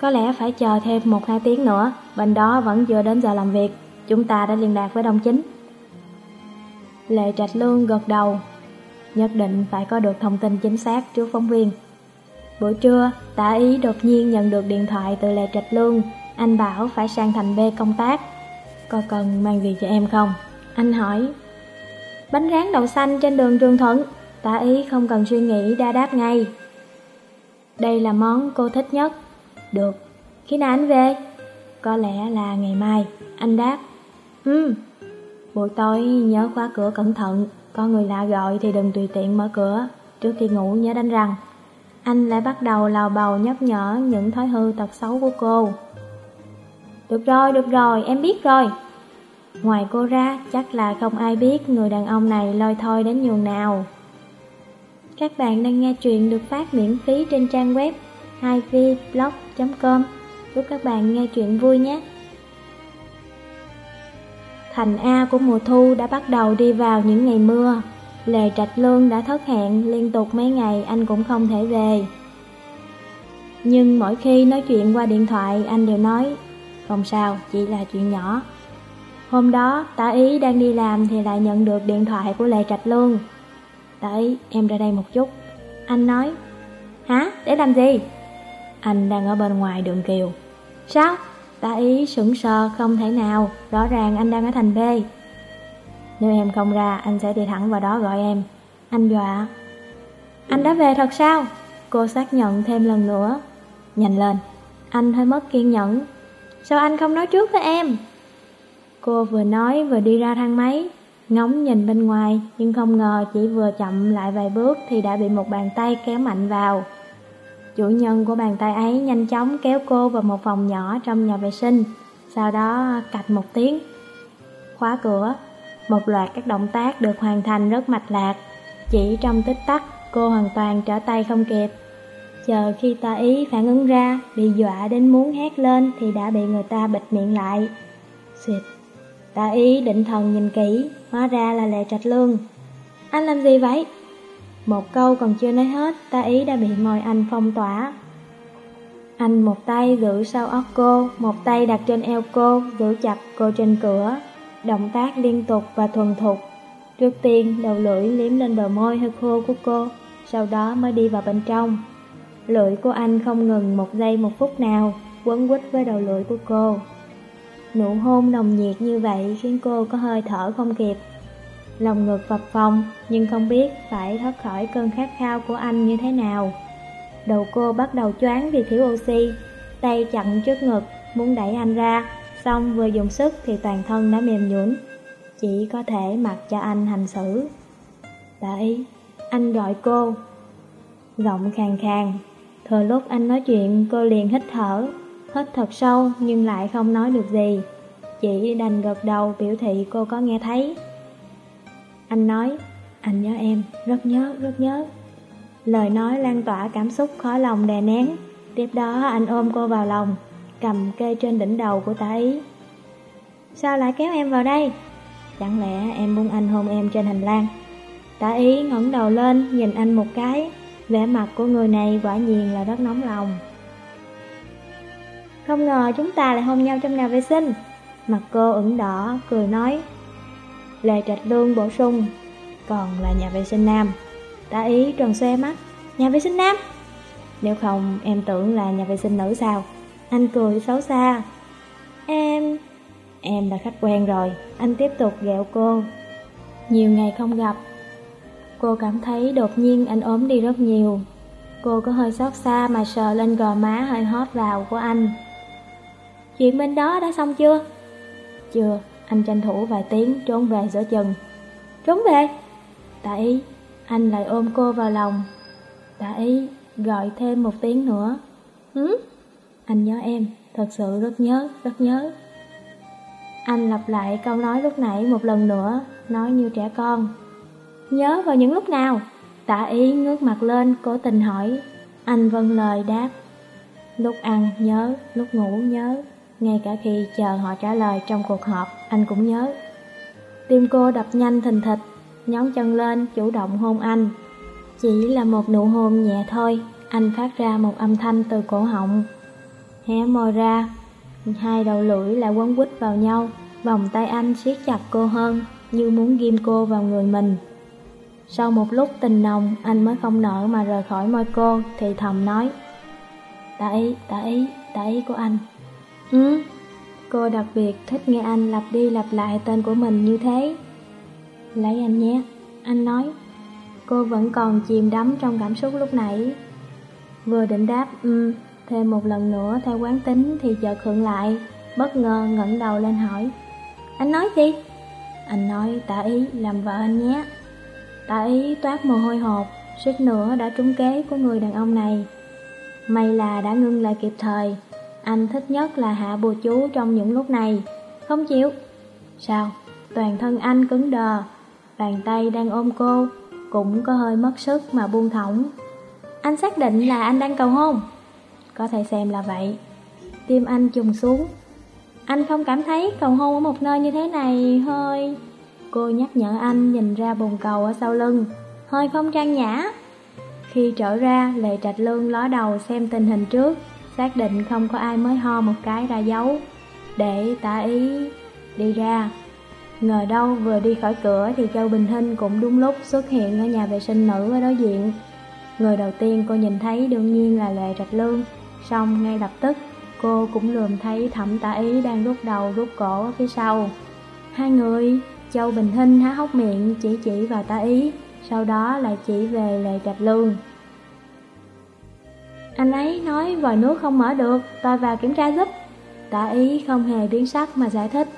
Có lẽ phải chờ thêm một hai tiếng nữa, bên đó vẫn chưa đến giờ làm việc, chúng ta đã liên lạc với đồng chính. Lệ Trạch Lương gật đầu, nhất định phải có được thông tin chính xác trước phóng viên. Buổi trưa, tả ý đột nhiên nhận được điện thoại từ Lệ Trạch Lương, anh bảo phải sang thành B công tác. Có cần mang gì cho em không? Anh hỏi. Bánh rán đậu xanh trên đường Trường Thuận. Tả ý không cần suy nghĩ đã đáp ngay. Đây là món cô thích nhất. Được. Khi nào anh về? Có lẽ là ngày mai. Anh đáp. Ừ. Buổi tối nhớ khóa cửa cẩn thận Có người lạ gọi thì đừng tùy tiện mở cửa Trước khi ngủ nhớ đánh răng Anh lại bắt đầu lào bầu nhắc nhở những thói hư tật xấu của cô Được rồi, được rồi, em biết rồi Ngoài cô ra, chắc là không ai biết người đàn ông này lôi thôi đến nhường nào. Các bạn đang nghe chuyện được phát miễn phí trên trang web 2vblog.com. Chúc các bạn nghe chuyện vui nhé! Thành A của mùa thu đã bắt đầu đi vào những ngày mưa. Lề Trạch Lương đã thất hẹn liên tục mấy ngày anh cũng không thể về. Nhưng mỗi khi nói chuyện qua điện thoại anh đều nói Không sao, chỉ là chuyện nhỏ Hôm đó, tả ý đang đi làm thì lại nhận được điện thoại của Lệ Trạch Lương. Tả ý, em ra đây một chút. Anh nói, hả, để làm gì? Anh đang ở bên ngoài đường kiều. Sao? Tá ý sững sờ không thể nào, rõ ràng anh đang ở thành B. Nếu em không ra, anh sẽ đi thẳng vào đó gọi em. Anh dọa. Anh đã về thật sao? Cô xác nhận thêm lần nữa. Nhanh lên. Anh hơi mất kiên nhẫn. Sao anh không nói trước với em? Cô vừa nói vừa đi ra thang máy, ngóng nhìn bên ngoài nhưng không ngờ chỉ vừa chậm lại vài bước thì đã bị một bàn tay kéo mạnh vào. Chủ nhân của bàn tay ấy nhanh chóng kéo cô vào một phòng nhỏ trong nhà vệ sinh, sau đó cạch một tiếng. Khóa cửa, một loạt các động tác được hoàn thành rất mạch lạc. Chỉ trong tích tắc, cô hoàn toàn trở tay không kịp. Chờ khi ta ý phản ứng ra, bị dọa đến muốn hét lên thì đã bị người ta bịt miệng lại. Xịt. Tạ ý định thần nhìn kỹ, hóa ra là Lệ Trạch Lương. Anh làm gì vậy? Một câu còn chưa nói hết, ta ý đã bị mời anh phong tỏa. Anh một tay giữ sau óc cô, một tay đặt trên eo cô, giữ chặt cô trên cửa. Động tác liên tục và thuần thục. Trước tiên, đầu lưỡi liếm lên bờ môi hơi khô của cô, sau đó mới đi vào bên trong. Lưỡi của anh không ngừng một giây một phút nào, quấn quýt với đầu lưỡi của cô. Nụ hôn nồng nhiệt như vậy khiến cô có hơi thở không kịp. Lòng ngực phập phồng, nhưng không biết phải thoát khỏi cơn khát khao của anh như thế nào. Đầu cô bắt đầu choáng vì thiếu oxy, tay chặn trước ngực, muốn đẩy anh ra, xong vừa dùng sức thì toàn thân đã mềm nhũn, chỉ có thể mặc cho anh hành xử. đấy anh gọi cô. Giọng khàn khàn, thừa lúc anh nói chuyện cô liền hít thở, hít thật sâu nhưng lại không nói được gì, chỉ đành gật đầu biểu thị cô có nghe thấy. Anh nói, anh nhớ em, rất nhớ, rất nhớ. Lời nói lan tỏa cảm xúc khó lòng đè nén. Tiếp đó anh ôm cô vào lòng, cầm kê trên đỉnh đầu của tả ý. Sao lại kéo em vào đây? Chẳng lẽ em muốn anh hôn em trên hành lang? Tả ý ngẩng đầu lên nhìn anh một cái, vẻ mặt của người này quả nhiên là rất nóng lòng. Không ngờ chúng ta lại hôn nhau trong nhà vệ sinh. Mặt cô ửng đỏ, cười nói. Lê Trạch Lương bổ sung, còn là nhà vệ sinh nam. Tả ý tròn xoe mắt, nhà vệ sinh nam? Nếu không em tưởng là nhà vệ sinh nữ sao? Anh cười xấu xa. Em... Em đã khách quen rồi, anh tiếp tục ghẹo cô. Nhiều ngày không gặp, cô cảm thấy đột nhiên anh ốm đi rất nhiều. Cô có hơi xót xa mà sờ lên gò má hơi hót vào của anh. Chuyện bên đó đã xong chưa? Chưa, anh tranh thủ vài tiếng trốn về giữa chừng. Trốn về? Tạ ý, anh lại ôm cô vào lòng. Tạ ý, gọi thêm một tiếng nữa. Hứ? Anh nhớ em, thật sự rất nhớ, rất nhớ. Anh lặp lại câu nói lúc nãy một lần nữa, nói như trẻ con. Nhớ vào những lúc nào? Tạ ý ngước mặt lên, cố tình hỏi. Anh vâng lời đáp. Lúc ăn nhớ, lúc ngủ nhớ, ngay cả khi chờ họ trả lời trong cuộc họp, anh cũng nhớ. Tim cô đập nhanh thình thịch, nhón chân lên, chủ động hôn anh. Chỉ là một nụ hôn nhẹ thôi, anh phát ra một âm thanh từ cổ họng. Hé môi ra, hai đầu lưỡi lại quấn quýt vào nhau, vòng tay anh siết chặt cô hơn, như muốn ghim cô vào người mình. Sau một lúc tình nồng, anh mới không nở mà rời khỏi môi cô, thì thầm nói. Tạ ý, tạ ý, tạ ý của anh. Ừ, cô đặc biệt thích nghe anh lặp đi lặp lại tên của mình như thế. Lấy anh nhé, anh nói. Cô vẫn còn chìm đắm trong cảm xúc lúc nãy. Vừa định đáp um, thêm một lần nữa theo quán tính thì chợt khựng lại, bất ngờ ngẩng đầu lên hỏi. Anh nói gì? Anh nói tạ ý làm vợ anh nhé. Tạ ý toát mồ hôi hột, suýt nữa đã trúng kế của người đàn ông này. May là đã ngưng lại kịp thời, anh thích nhất là hạ bùa chú trong những lúc này. Không chịu. Sao? Toàn thân anh cứng đờ, bàn tay đang ôm cô, cũng có hơi mất sức mà buông thõng. Anh xác định là anh đang cầu hôn. Có thể xem là vậy. Tim anh trùng xuống. Anh không cảm thấy cầu hôn ở một nơi như thế này hơi... Cô nhắc nhở anh nhìn ra bồn cầu ở sau lưng, hơi không trang nhã. Khi trở ra, Lệ Trạch Lương ló đầu xem tình hình trước, xác định không có ai mới ho một cái ra dấu, để tả ý đi ra. Ngờ đâu vừa đi khỏi cửa thì Châu Bình Hinh cũng đúng lúc xuất hiện ở nhà vệ sinh nữ ở đối diện. Người đầu tiên cô nhìn thấy đương nhiên là Lệ Trạch Lương, xong ngay lập tức cô cũng lườm thấy thẩm tả ý đang rút đầu rút cổ ở phía sau. Hai người, Châu Bình Hinh há hốc miệng chỉ chỉ vào tả ý, sau đó lại chỉ về Lệ Trạch Lương. Anh ấy nói vòi nước không mở được, tôi vào kiểm tra giúp. Tả ý không hề biến sắc mà giải thích.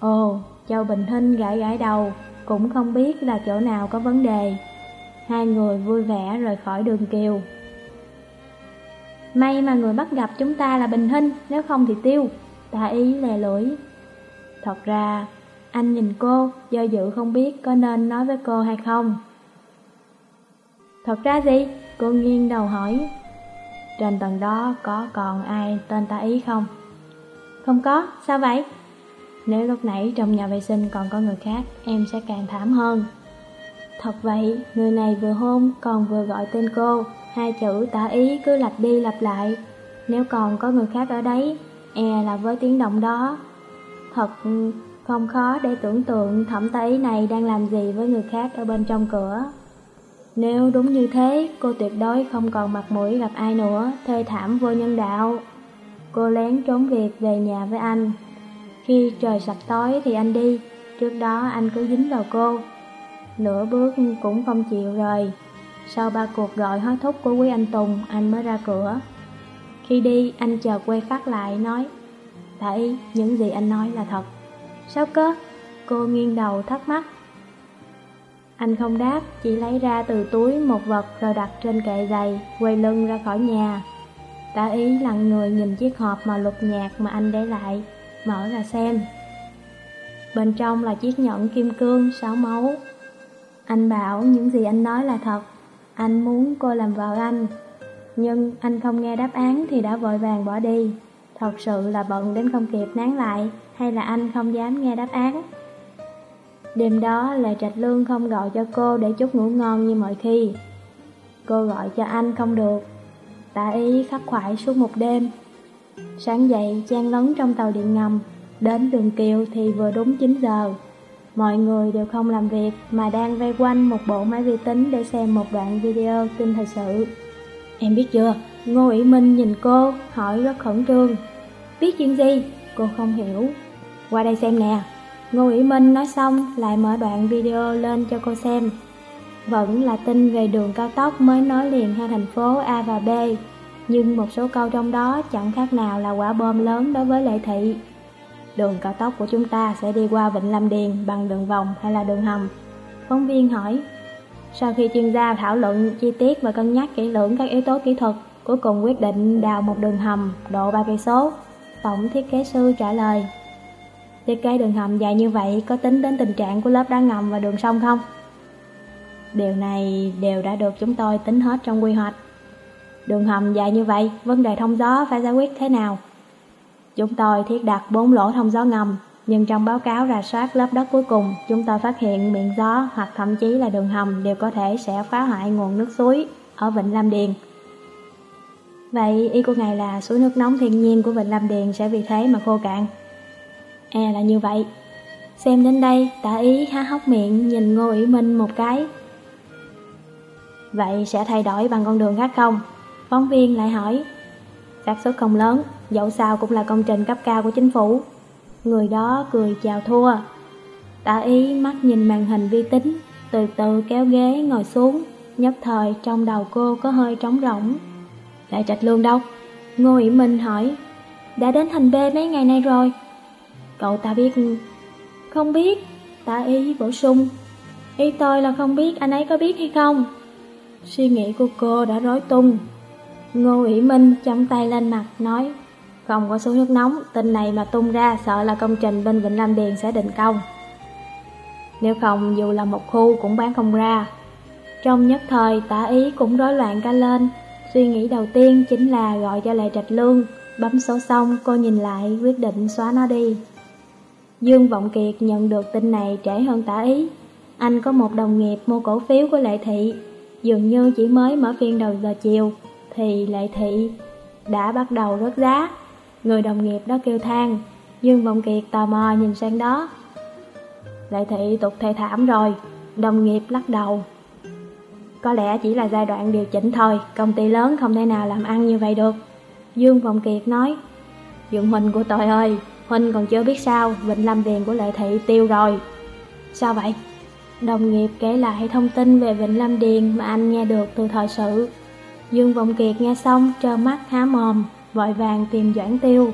Ồ, Châu Bình Hinh gãi gãi đầu, cũng không biết là chỗ nào có vấn đề. Hai người vui vẻ rời khỏi đường kiều. May mà người bắt gặp chúng ta là Bình Hinh, nếu không thì tiêu. Tả ý lè lưỡi. Thật ra, anh nhìn cô, do dự không biết có nên nói với cô hay không. Thật ra gì? Cô nghiêng đầu hỏi. Trên tầng đó có còn ai tên ta ý không? Không có, sao vậy? Nếu lúc nãy trong nhà vệ sinh còn có người khác, em sẽ càng thảm hơn. Thật vậy, người này vừa hôn còn vừa gọi tên cô, hai chữ tả ý cứ lặp đi lặp lại. Nếu còn có người khác ở đấy, e là với tiếng động đó. Thật không khó để tưởng tượng thẩm tả ý này đang làm gì với người khác ở bên trong cửa. Nếu đúng như thế, cô tuyệt đối không còn mặt mũi gặp ai nữa, thê thảm vô nhân đạo. Cô lén trốn việc về nhà với anh. Khi trời sập tối thì anh đi, Trước đó anh cứ dính vào cô Nửa bước cũng không chịu rời Sau ba cuộc gọi hối thúc của quý anh Tùng Anh mới ra cửa Khi đi anh chờ quay phát lại nói tại những gì anh nói là thật Sao cơ? Cô nghiêng đầu thắc mắc anh không đáp, Chỉ lấy ra từ túi một vật Rồi đặt trên kệ giày Quay lưng ra khỏi nhà. Tạ ý lặng người nhìn chiếc hộp mà lục nhạc Mà anh để lại, Mở ra xem. Bên trong là chiếc nhẫn kim cương, sáu máu Anh bảo, những gì anh nói là thật. Anh muốn cô làm vợ anh. Nhưng anh không nghe đáp án thì đã vội vàng bỏ đi. Thật sự là bận đến không kịp nán lại, Hay là anh không dám nghe đáp án? Đêm đó Lệ Trạch Lương không gọi cho cô để chút ngủ ngon như mọi khi Cô gọi cho anh không được Tạ ý khắc khoải suốt một đêm Sáng dậy chen lấn trong tàu điện ngầm Đến đường Kiều thì vừa đúng 9 giờ Mọi người đều không làm việc mà đang vây quanh một bộ máy vi tính để xem một đoạn video tin thời sự. Em biết chưa, Ngô Ủy Minh nhìn cô, hỏi rất khẩn trương. Biết chuyện gì? Cô không hiểu. Qua đây xem nè. Ngô Ủy Minh nói xong lại mở đoạn video lên cho cô xem. Vẫn là tin về đường cao tốc mới nối liền hai thành phố A và B. Nhưng một số câu trong đó chẳng khác nào là quả bom lớn đối với Lệ Thị. Đường cao tốc của chúng ta sẽ đi qua Vịnh Lâm Điền bằng đường vòng hay là đường hầm? Phóng viên hỏi. Sau khi chuyên gia thảo luận chi tiết và cân nhắc kỹ lưỡng các yếu tố kỹ thuật, cuối cùng quyết định đào một đường hầm độ 3 cây số. Tổng thiết kế sư trả lời. Thiết kế đường hầm dài như vậy có tính đến tình trạng của lớp đá ngầm và đường sông không? Điều này đều đã được chúng tôi tính hết trong quy hoạch. Đường hầm dài như vậy, vấn đề thông gió phải giải quyết thế nào? Chúng tôi thiết đặt 4 lỗ thông gió ngầm, nhưng trong báo cáo rà soát lớp đất cuối cùng, chúng tôi phát hiện miệng gió hoặc thậm chí là đường hầm đều có thể sẽ phá hoại nguồn nước suối ở Vịnh Lam Điền. Vậy ý của ngài là suối nước nóng thiên nhiên của Vịnh Lam Điền sẽ vì thế mà khô cạn? À là như vậy. Xem đến đây, tả ý há hốc miệng nhìn Ngô Ủy Minh một cái. Vậy sẽ thay đổi bằng con đường khác không? Phóng viên lại hỏi. xác suất không lớn, dẫu sao cũng là công trình cấp cao của chính phủ. Người đó cười chào thua. tả ý mắt nhìn màn hình vi tính, từ từ kéo ghế ngồi xuống, nhất thời trong đầu cô có hơi trống rỗng. Đại trạch lương đâu? Ngô Ủy Minh hỏi. Đã đến thành B mấy ngày nay rồi. Cậu ta biết... Không biết. Tạ ý bổ sung. Ý tôi là không biết anh ấy có biết hay không. Suy nghĩ của cô đã rối tung. Ngô ủy Minh chống tay lên mặt nói không có số nước nóng, tin này mà tung ra sợ là công trình bên Vịnh Lam Điền sẽ đình công. Nếu không, dù là một khu cũng bán không ra. Trong nhất thời, tả ý cũng rối loạn cả lên. Suy nghĩ đầu tiên chính là gọi cho Lệ Trạch Lương. Bấm số xong, cô nhìn lại, quyết định xóa nó đi. Dương Vọng Kiệt nhận được tin này trễ hơn tả ý. Anh có một đồng nghiệp mua cổ phiếu của Lệ Thị. Dường như chỉ mới mở phiên đầu giờ chiều, thì Lệ Thị đã bắt đầu rớt giá. Người đồng nghiệp đó kêu than Dương Vọng Kiệt tò mò nhìn sang đó Lệ thị tục thê thảm rồi Đồng nghiệp lắc đầu Có lẽ chỉ là giai đoạn điều chỉnh thôi Công ty lớn không thể nào làm ăn như vậy được Dương Vọng Kiệt nói Dương Huynh của tôi ơi Huynh còn chưa biết sao Vịnh Lâm Điền của Lệ Thị tiêu rồi Sao vậy? Đồng nghiệp kể lại thông tin về Vịnh Lâm Điền mà anh nghe được từ thời sự Dương Vọng Kiệt nghe xong trơ mắt há mồm vội vàng tìm Doãn Tiêu.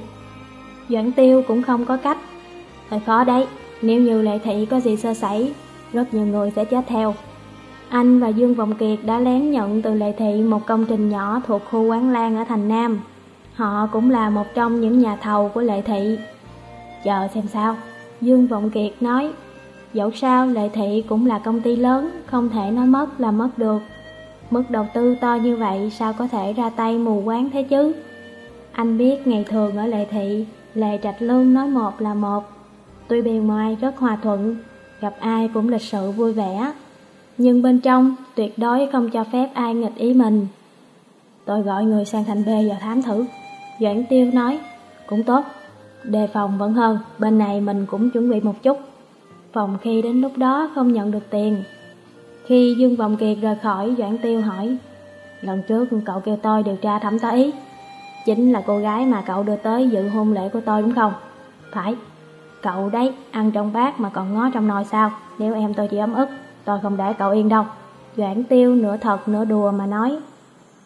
Doãn Tiêu cũng không có cách. Thời khó đấy, nếu như lệ thị có gì sơ sẩy, rất nhiều người sẽ chết theo. Anh và Dương Vọng Kiệt đã lén nhận từ lệ thị một công trình nhỏ thuộc khu quán lan ở thành Nam. Họ cũng là một trong những nhà thầu của lệ thị. Chờ xem sao, Dương Vọng Kiệt nói, dẫu sao lệ thị cũng là công ty lớn, không thể nói mất là mất được. Mức đầu tư to như vậy sao có thể ra tay mù quáng thế chứ? Anh biết ngày thường ở Lệ Thị, Lệ Trạch Lương nói một là một. Tuy bề ngoài rất hòa thuận, gặp ai cũng lịch sự vui vẻ. Nhưng bên trong tuyệt đối không cho phép ai nghịch ý mình. Tôi gọi người sang thành B vào thám thử. Doãn Tiêu nói, cũng tốt. Đề phòng vẫn hơn, bên này mình cũng chuẩn bị một chút. Phòng khi đến lúc đó không nhận được tiền. Khi Dương Vọng Kiệt rời khỏi, Doãn Tiêu hỏi, lần trước cậu kêu tôi điều tra thẩm tá ý. Chính là cô gái mà cậu đưa tới dự hôn lễ của tôi đúng không? Phải. Cậu đấy, ăn trong bát mà còn ngó trong nồi sao Nếu em tôi chỉ ấm ức, tôi không để cậu yên đâu Doãn tiêu nửa thật nửa đùa mà nói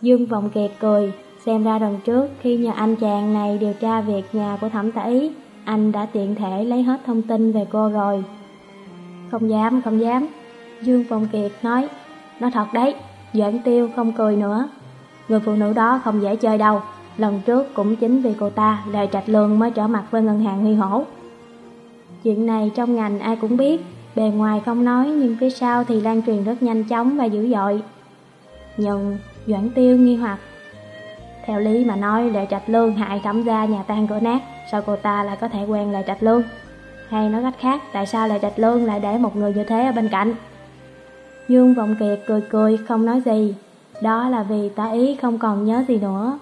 Dương Vọng Kiệt cười Xem ra lần trước khi nhờ anh chàng này điều tra việc nhà của thẩm tả ý Anh đã tiện thể lấy hết thông tin về cô rồi. Không dám, không dám. Dương phong Kiệt nói Nó thật đấy, giỡn tiêu không cười nữa. Người phụ nữ đó không dễ chơi đâu Lần trước cũng chính vì cô ta Lệ Trạch Lương mới trở mặt với ngân hàng Huy Hổ. Chuyện này trong ngành ai cũng biết Bề ngoài không nói nhưng phía sau thì lan truyền rất nhanh chóng và dữ dội. Nhưng Doãn Tiêu nghi hoặc theo lý mà nói Lệ Trạch Lương hại thẩm gia nhà tan cửa nát Sao cô ta lại có thể quen Lệ Trạch Lương Hay nói cách khác Tại sao Lệ Trạch Lương lại để một người như thế ở bên cạnh Dương Vọng Kiệt cười cười không nói gì Đó là vì ta ý không còn nhớ gì nữa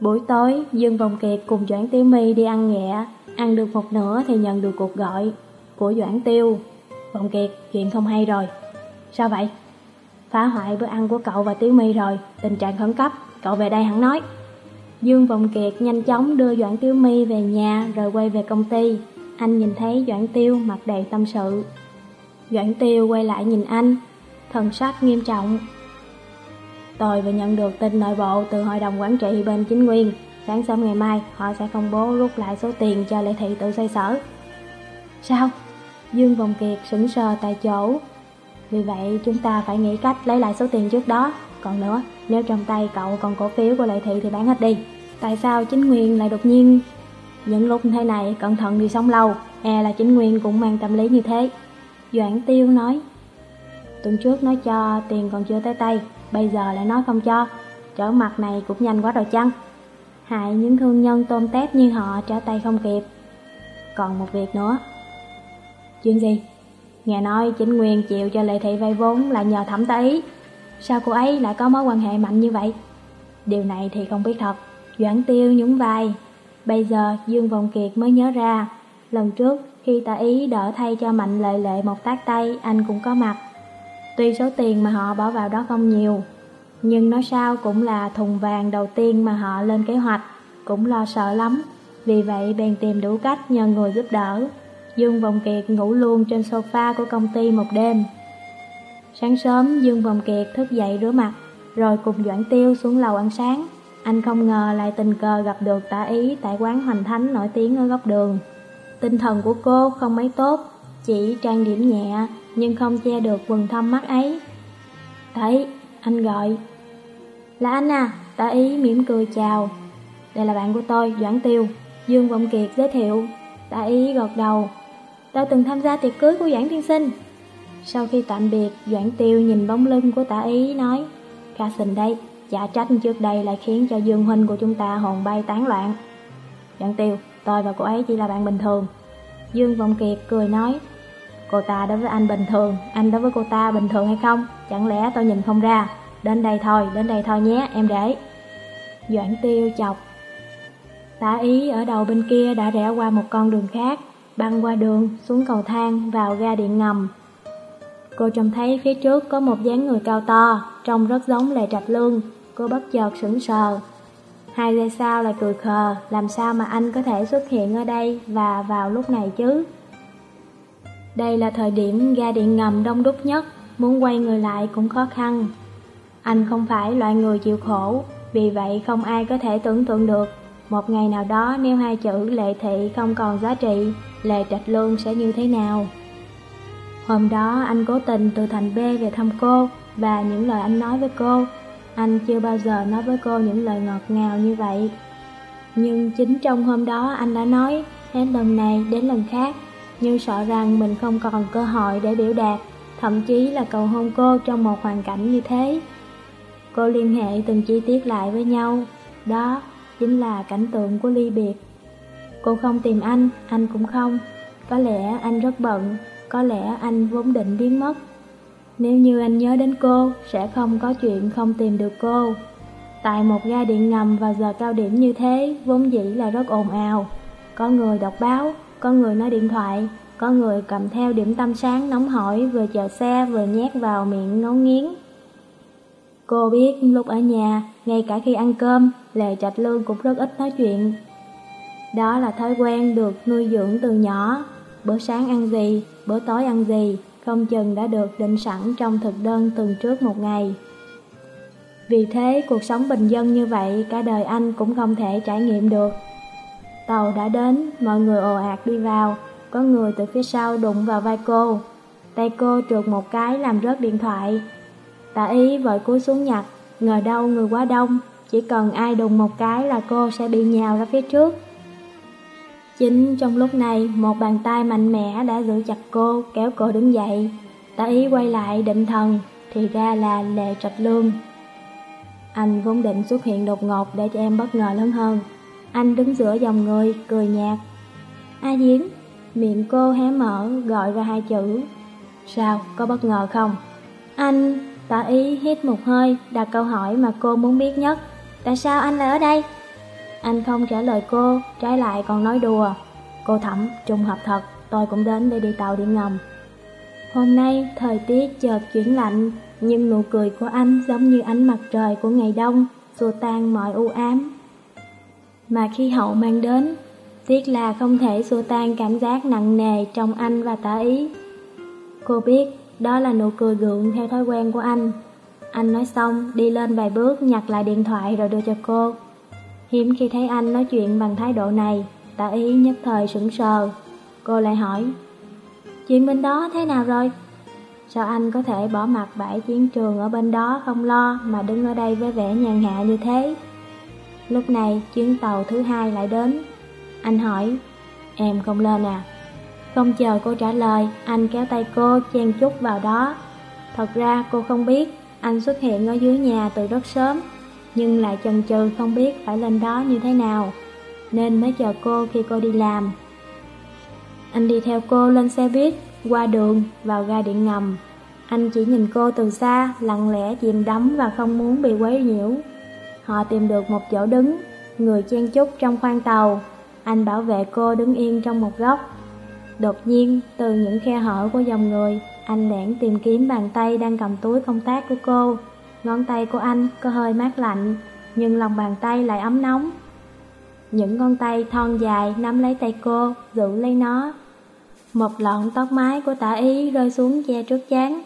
Buổi tối, Dương Vọng Kiệt cùng Doãn Tiêu My đi ăn nhẹ, ăn được một nửa thì nhận được cuộc gọi của Doãn Tiêu. Vọng Kiệt, chuyện không hay rồi. Sao vậy? Phá hoại bữa ăn của cậu và Tiểu My rồi, tình trạng khẩn cấp, cậu về đây hẳn nói. Dương Vọng Kiệt nhanh chóng đưa Doãn Tiêu My về nhà rồi quay về công ty. Anh nhìn thấy Doãn Tiêu mặt đầy tâm sự. Doãn Tiêu quay lại nhìn anh, thần sắc nghiêm trọng. Tôi vừa nhận được tin nội bộ từ hội đồng quản trị bên chính quyền Sáng sớm ngày mai, họ sẽ công bố rút lại số tiền cho lệ thị tự xoay sở. Sao? Dương Vòng Kiệt sững sờ tại chỗ. Vì vậy, chúng ta phải nghĩ cách lấy lại số tiền trước đó. Còn nữa, nếu trong tay cậu còn cổ phiếu của lệ thị thì bán hết đi. Tại sao chính quyền lại đột nhiên... Những lúc thế này, cẩn thận đi sống lâu, e là chính quyền cũng mang tâm lý như thế. Doãn Tiêu nói, tuần trước nói cho tiền còn chưa tới tay, bây giờ lại nói không cho, trở mặt này cũng nhanh quá rồi chăng? Hại những thương nhân tôm tép như họ trở tay không kịp. Còn một việc nữa. Chuyện gì? Nghe nói chính nguyên chịu cho Lệ Thị vay vốn là nhờ thẩm tá ý. Sao cô ấy lại có mối quan hệ mạnh như vậy? Điều này thì không biết thật. Doãn tiêu nhún vai. Bây giờ Dương Vọng Kiệt mới nhớ ra. Lần trước khi tạ ý đỡ thay cho Mạnh Lệ Lệ một tác tay anh cũng có mặt. Tuy số tiền mà họ bỏ vào đó không nhiều, nhưng nói sao cũng là thùng vàng đầu tiên mà họ lên kế hoạch, cũng lo sợ lắm. Vì vậy bèn tìm đủ cách nhờ người giúp đỡ. Dương Vòng Kiệt ngủ luôn trên sofa của công ty một đêm. Sáng sớm Dương Vòng Kiệt thức dậy rửa mặt, rồi cùng Doãn Tiêu xuống lầu ăn sáng. Anh không ngờ lại tình cờ gặp được tả ý tại quán Hoành Thánh nổi tiếng ở góc đường. Tinh thần của cô không mấy tốt, chỉ trang điểm nhẹ nhưng không che được quần thâm mắt ấy. Thấy, anh gọi. Là anh à, tả ý mỉm cười chào. Đây là bạn của tôi, Doãn Tiêu. Dương Vọng Kiệt giới thiệu. Tả ý gật đầu. Tôi từng tham gia tiệc cưới của Doãn Tiên Sinh. Sau khi tạm biệt, Doãn Tiêu nhìn bóng lưng của tả ý nói. Ca sình đây, giả trách trước đây lại khiến cho Dương Huynh của chúng ta hồn bay tán loạn. Doãn Tiêu, tôi và cô ấy chỉ là bạn bình thường. Dương Vọng Kiệt cười nói. Cô ta đối với anh bình thường, anh đối với cô ta bình thường hay không? Chẳng lẽ tôi nhìn không ra? Đến đây thôi, đến đây thôi nhé, em để. Doãn tiêu chọc. Tả ý ở đầu bên kia đã rẽ qua một con đường khác, băng qua đường, xuống cầu thang, vào ga điện ngầm. Cô trông thấy phía trước có một dáng người cao to, trông rất giống Lệ Trạch Lương. Cô bất chợt sững sờ. Hai giây sau lại cười khờ, làm sao mà anh có thể xuất hiện ở đây và vào lúc này chứ? Đây là thời điểm ga điện ngầm đông đúc nhất, muốn quay người lại cũng khó khăn. Anh không phải loại người chịu khổ, vì vậy không ai có thể tưởng tượng được một ngày nào đó nếu hai chữ lệ thị không còn giá trị, Lê trạch lương sẽ như thế nào. Hôm đó anh cố tình từ thành B về thăm cô và những lời anh nói với cô, anh chưa bao giờ nói với cô những lời ngọt ngào như vậy. Nhưng chính trong hôm đó anh đã nói, hết lần này đến lần khác, nhưng sợ rằng mình không còn cơ hội để biểu đạt, thậm chí là cầu hôn cô trong một hoàn cảnh như thế. Cô liên hệ từng chi tiết lại với nhau, đó chính là cảnh tượng của ly biệt. Cô không tìm anh, anh cũng không. Có lẽ anh rất bận, có lẽ anh vốn định biến mất. Nếu như anh nhớ đến cô, sẽ không có chuyện không tìm được cô. Tại một ga điện ngầm vào giờ cao điểm như thế, vốn dĩ là rất ồn ào. Có người đọc báo, có người nói điện thoại, có người cầm theo điểm tâm sáng nóng hổi vừa chờ xe vừa nhét vào miệng ngấu nghiến. Cô biết lúc ở nhà, ngay cả khi ăn cơm, Lệ Trạch Lương cũng rất ít nói chuyện. Đó là thói quen được nuôi dưỡng từ nhỏ. Bữa sáng ăn gì, bữa tối ăn gì, không chừng đã được định sẵn trong thực đơn từng trước một ngày. Vì thế, cuộc sống bình dân như vậy cả đời anh cũng không thể trải nghiệm được. Tàu đã đến, mọi người ồ ạt đi vào, có người từ phía sau đụng vào vai cô. Tay cô trượt một cái làm rớt điện thoại. Tạ ý vội cúi xuống nhặt, ngờ đâu người quá đông, chỉ cần ai đụng một cái là cô sẽ bị nhào ra phía trước. Chính trong lúc này, một bàn tay mạnh mẽ đã giữ chặt cô, kéo cô đứng dậy. Tạ ý quay lại định thần, thì ra là Lệ Trạch Lương. Anh vốn định xuất hiện đột ngột để cho em bất ngờ lớn hơn. Anh đứng giữa dòng người, cười nhạt. A Diễm, miệng cô hé mở, gọi ra hai chữ. Sao, có bất ngờ không? Anh, tạ ý hít một hơi, đặt câu hỏi mà cô muốn biết nhất. Tại sao anh lại ở đây? Anh không trả lời cô, trái lại còn nói đùa. Cô thẩm, trùng hợp thật, tôi cũng đến để đi tàu điện ngầm. Hôm nay, thời tiết chợt chuyển lạnh, nhưng nụ cười của anh giống như ánh mặt trời của ngày đông, xua tan mọi u ám. Mà khi hậu mang đến, tiếc là không thể xua tan cảm giác nặng nề trong anh và tả ý. Cô biết, đó là nụ cười gượng theo thói quen của anh. Anh nói xong, đi lên vài bước nhặt lại điện thoại rồi đưa cho cô. Hiếm khi thấy anh nói chuyện bằng thái độ này, tạ ý nhất thời sững sờ. Cô lại hỏi, chuyện bên đó thế nào rồi? Sao anh có thể bỏ mặt bãi chiến trường ở bên đó không lo mà đứng ở đây với vẻ nhàn hạ như thế? Lúc này chuyến tàu thứ hai lại đến. Anh hỏi, em không lên à? Không chờ cô trả lời, anh kéo tay cô chen chút vào đó. Thật ra cô không biết, anh xuất hiện ở dưới nhà từ rất sớm, nhưng lại chần chừ không biết phải lên đó như thế nào, nên mới chờ cô khi cô đi làm. Anh đi theo cô lên xe buýt, qua đường, vào ga điện ngầm. Anh chỉ nhìn cô từ xa, lặng lẽ chìm đắm và không muốn bị quấy nhiễu. Họ tìm được một chỗ đứng, người chen chúc trong khoang tàu. Anh bảo vệ cô đứng yên trong một góc. Đột nhiên, từ những khe hở của dòng người, anh lẻn tìm kiếm bàn tay đang cầm túi công tác của cô. Ngón tay của anh có hơi mát lạnh, nhưng lòng bàn tay lại ấm nóng. Những ngón tay thon dài nắm lấy tay cô, giữ lấy nó. Một lọn tóc mái của tả ý rơi xuống che trước chán.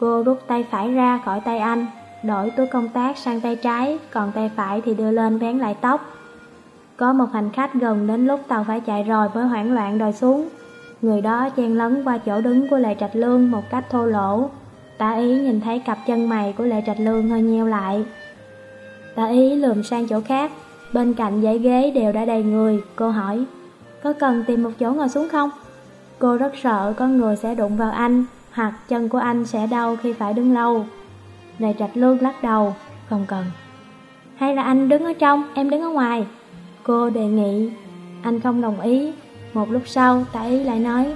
Cô rút tay phải ra khỏi tay anh, đổi túi công tác sang tay trái, còn tay phải thì đưa lên vén lại tóc. Có một hành khách gần đến lúc tàu phải chạy rồi mới hoảng loạn đòi xuống. Người đó chen lấn qua chỗ đứng của Lệ Trạch Lương một cách thô lỗ. Tạ ý nhìn thấy cặp chân mày của Lệ Trạch Lương hơi nheo lại. Tạ ý lườm sang chỗ khác, bên cạnh dãy ghế đều đã đầy người, cô hỏi, có cần tìm một chỗ ngồi xuống không? Cô rất sợ có người sẽ đụng vào anh, hoặc chân của anh sẽ đau khi phải đứng lâu. Lệ Trạch Lương lắc đầu, không cần. Hay là anh đứng ở trong, em đứng ở ngoài? Cô đề nghị, anh không đồng ý. Một lúc sau, tạ ý lại nói,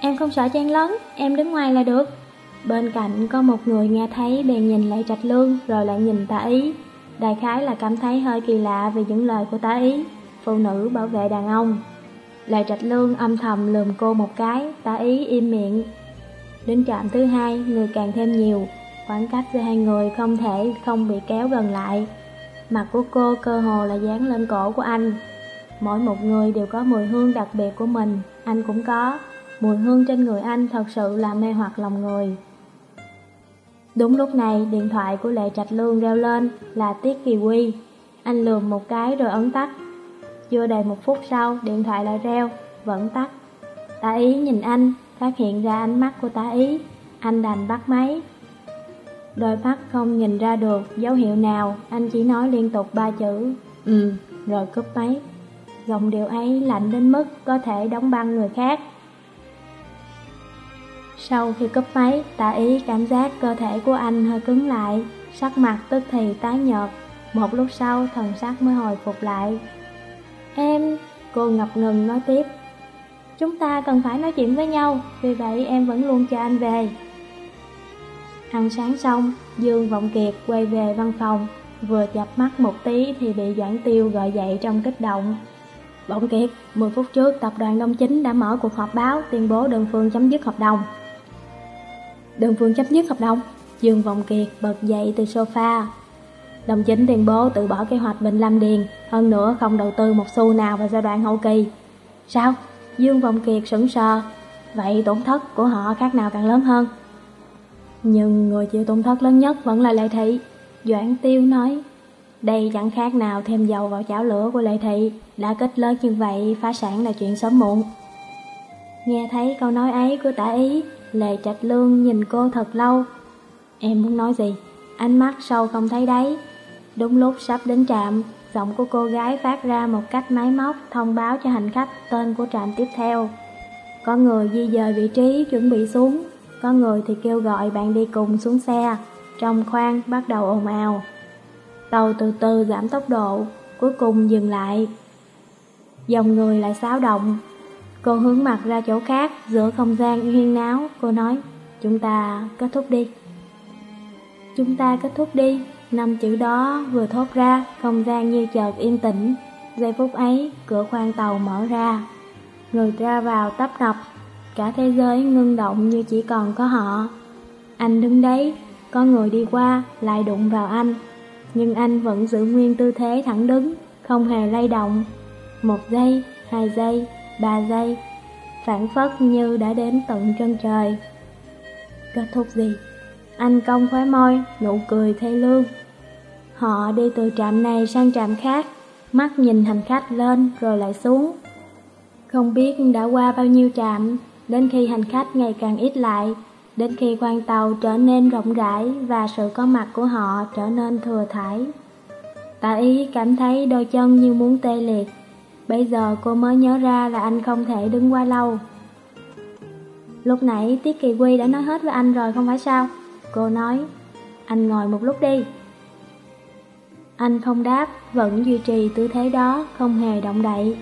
em không sợ chen lớn, em đứng ngoài là được. Bên cạnh có một người nghe thấy bèn nhìn lại trạch lương rồi lại nhìn tả ý. Đại khái là cảm thấy hơi kỳ lạ vì những lời của tá ý, phụ nữ bảo vệ đàn ông. Lại trạch lương âm thầm lườm cô một cái, tá ý im miệng. Đến trạm thứ hai, người càng thêm nhiều, khoảng cách giữa hai người không thể không bị kéo gần lại. Mặt của cô cơ hồ là dán lên cổ của anh. Mỗi một người đều có mùi hương đặc biệt của mình, anh cũng có. Mùi hương trên người anh thật sự là mê hoặc lòng người. Đúng lúc này, điện thoại của Lệ Trạch Lương reo lên là Tiết Kỳ Quy. Anh lườm một cái rồi ấn tắt. Chưa đầy một phút sau, điện thoại lại reo, vẫn tắt. Tả ý nhìn anh, phát hiện ra ánh mắt của tả ý. Anh đành bắt máy. Đôi mắt không nhìn ra được dấu hiệu nào, anh chỉ nói liên tục ba chữ. Ừ, rồi cúp máy. Giọng điệu ấy lạnh đến mức có thể đóng băng người khác. Sau khi cúp máy, tạ ý cảm giác cơ thể của anh hơi cứng lại, sắc mặt tức thì tái nhợt. Một lúc sau, thần sắc mới hồi phục lại. Em, cô ngập ngừng nói tiếp. Chúng ta cần phải nói chuyện với nhau, vì vậy em vẫn luôn chờ anh về. Ăn sáng xong, Dương Vọng Kiệt quay về văn phòng, vừa chập mắt một tí thì bị Doãn Tiêu gọi dậy trong kích động. Vọng Kiệt, 10 phút trước tập đoàn Đông Chính đã mở cuộc họp báo tuyên bố đơn phương chấm dứt hợp đồng. Đơn phương chấp nhất hợp đồng Dương Vọng Kiệt bật dậy từ sofa Đồng chính tuyên bố tự bỏ kế hoạch Bình Lâm Điền, hơn nữa không đầu tư một xu nào vào giai đoạn hậu kỳ. Sao? Dương Vọng Kiệt sững sờ, vậy tổn thất của họ khác nào càng lớn hơn? Nhưng người chịu tổn thất lớn nhất vẫn là Lệ Thị. Doãn Tiêu nói, đây chẳng khác nào thêm dầu vào chảo lửa của Lệ Thị, đã kết lớn như vậy phá sản là chuyện sớm muộn. Nghe thấy câu nói ấy của tả ý, Lệ Trạch Lương nhìn cô thật lâu. Em muốn nói gì? Ánh mắt sâu không thấy đáy. Đúng lúc sắp đến trạm, giọng của cô gái phát ra một cách máy móc thông báo cho hành khách tên của trạm tiếp theo. Có người di dời vị trí chuẩn bị xuống, có người thì kêu gọi bạn đi cùng xuống xe. Trong khoang bắt đầu ồn ào. Tàu từ từ giảm tốc độ, cuối cùng dừng lại. Dòng người lại xáo động. Cô hướng mặt ra chỗ khác, giữa không gian huyên náo, cô nói, chúng ta kết thúc đi. Chúng ta kết thúc đi, năm chữ đó vừa thốt ra, không gian như chợt yên tĩnh. Giây phút ấy, cửa khoang tàu mở ra. Người ra vào tấp nập, cả thế giới ngưng động như chỉ còn có họ. Anh đứng đấy, có người đi qua, lại đụng vào anh. Nhưng anh vẫn giữ nguyên tư thế thẳng đứng, không hề lay động. Một giây, hai giây, ba giây, phản phất như đã đến tận chân trời. Kết thúc gì? Anh cong khóe môi, nụ cười thê lương. Họ đi từ trạm này sang trạm khác, mắt nhìn hành khách lên rồi lại xuống. Không biết đã qua bao nhiêu trạm, đến khi hành khách ngày càng ít lại, đến khi khoang tàu trở nên rộng rãi và sự có mặt của họ trở nên thừa thải. Tạ ý cảm thấy đôi chân như muốn tê liệt. Bây giờ cô mới nhớ ra là anh không thể đứng qua lâu. Lúc nãy Tiết Kỳ Quy đã nói hết với anh rồi không phải sao? Cô nói, anh ngồi một lúc đi. Anh không đáp, vẫn duy trì tư thế đó, không hề động đậy.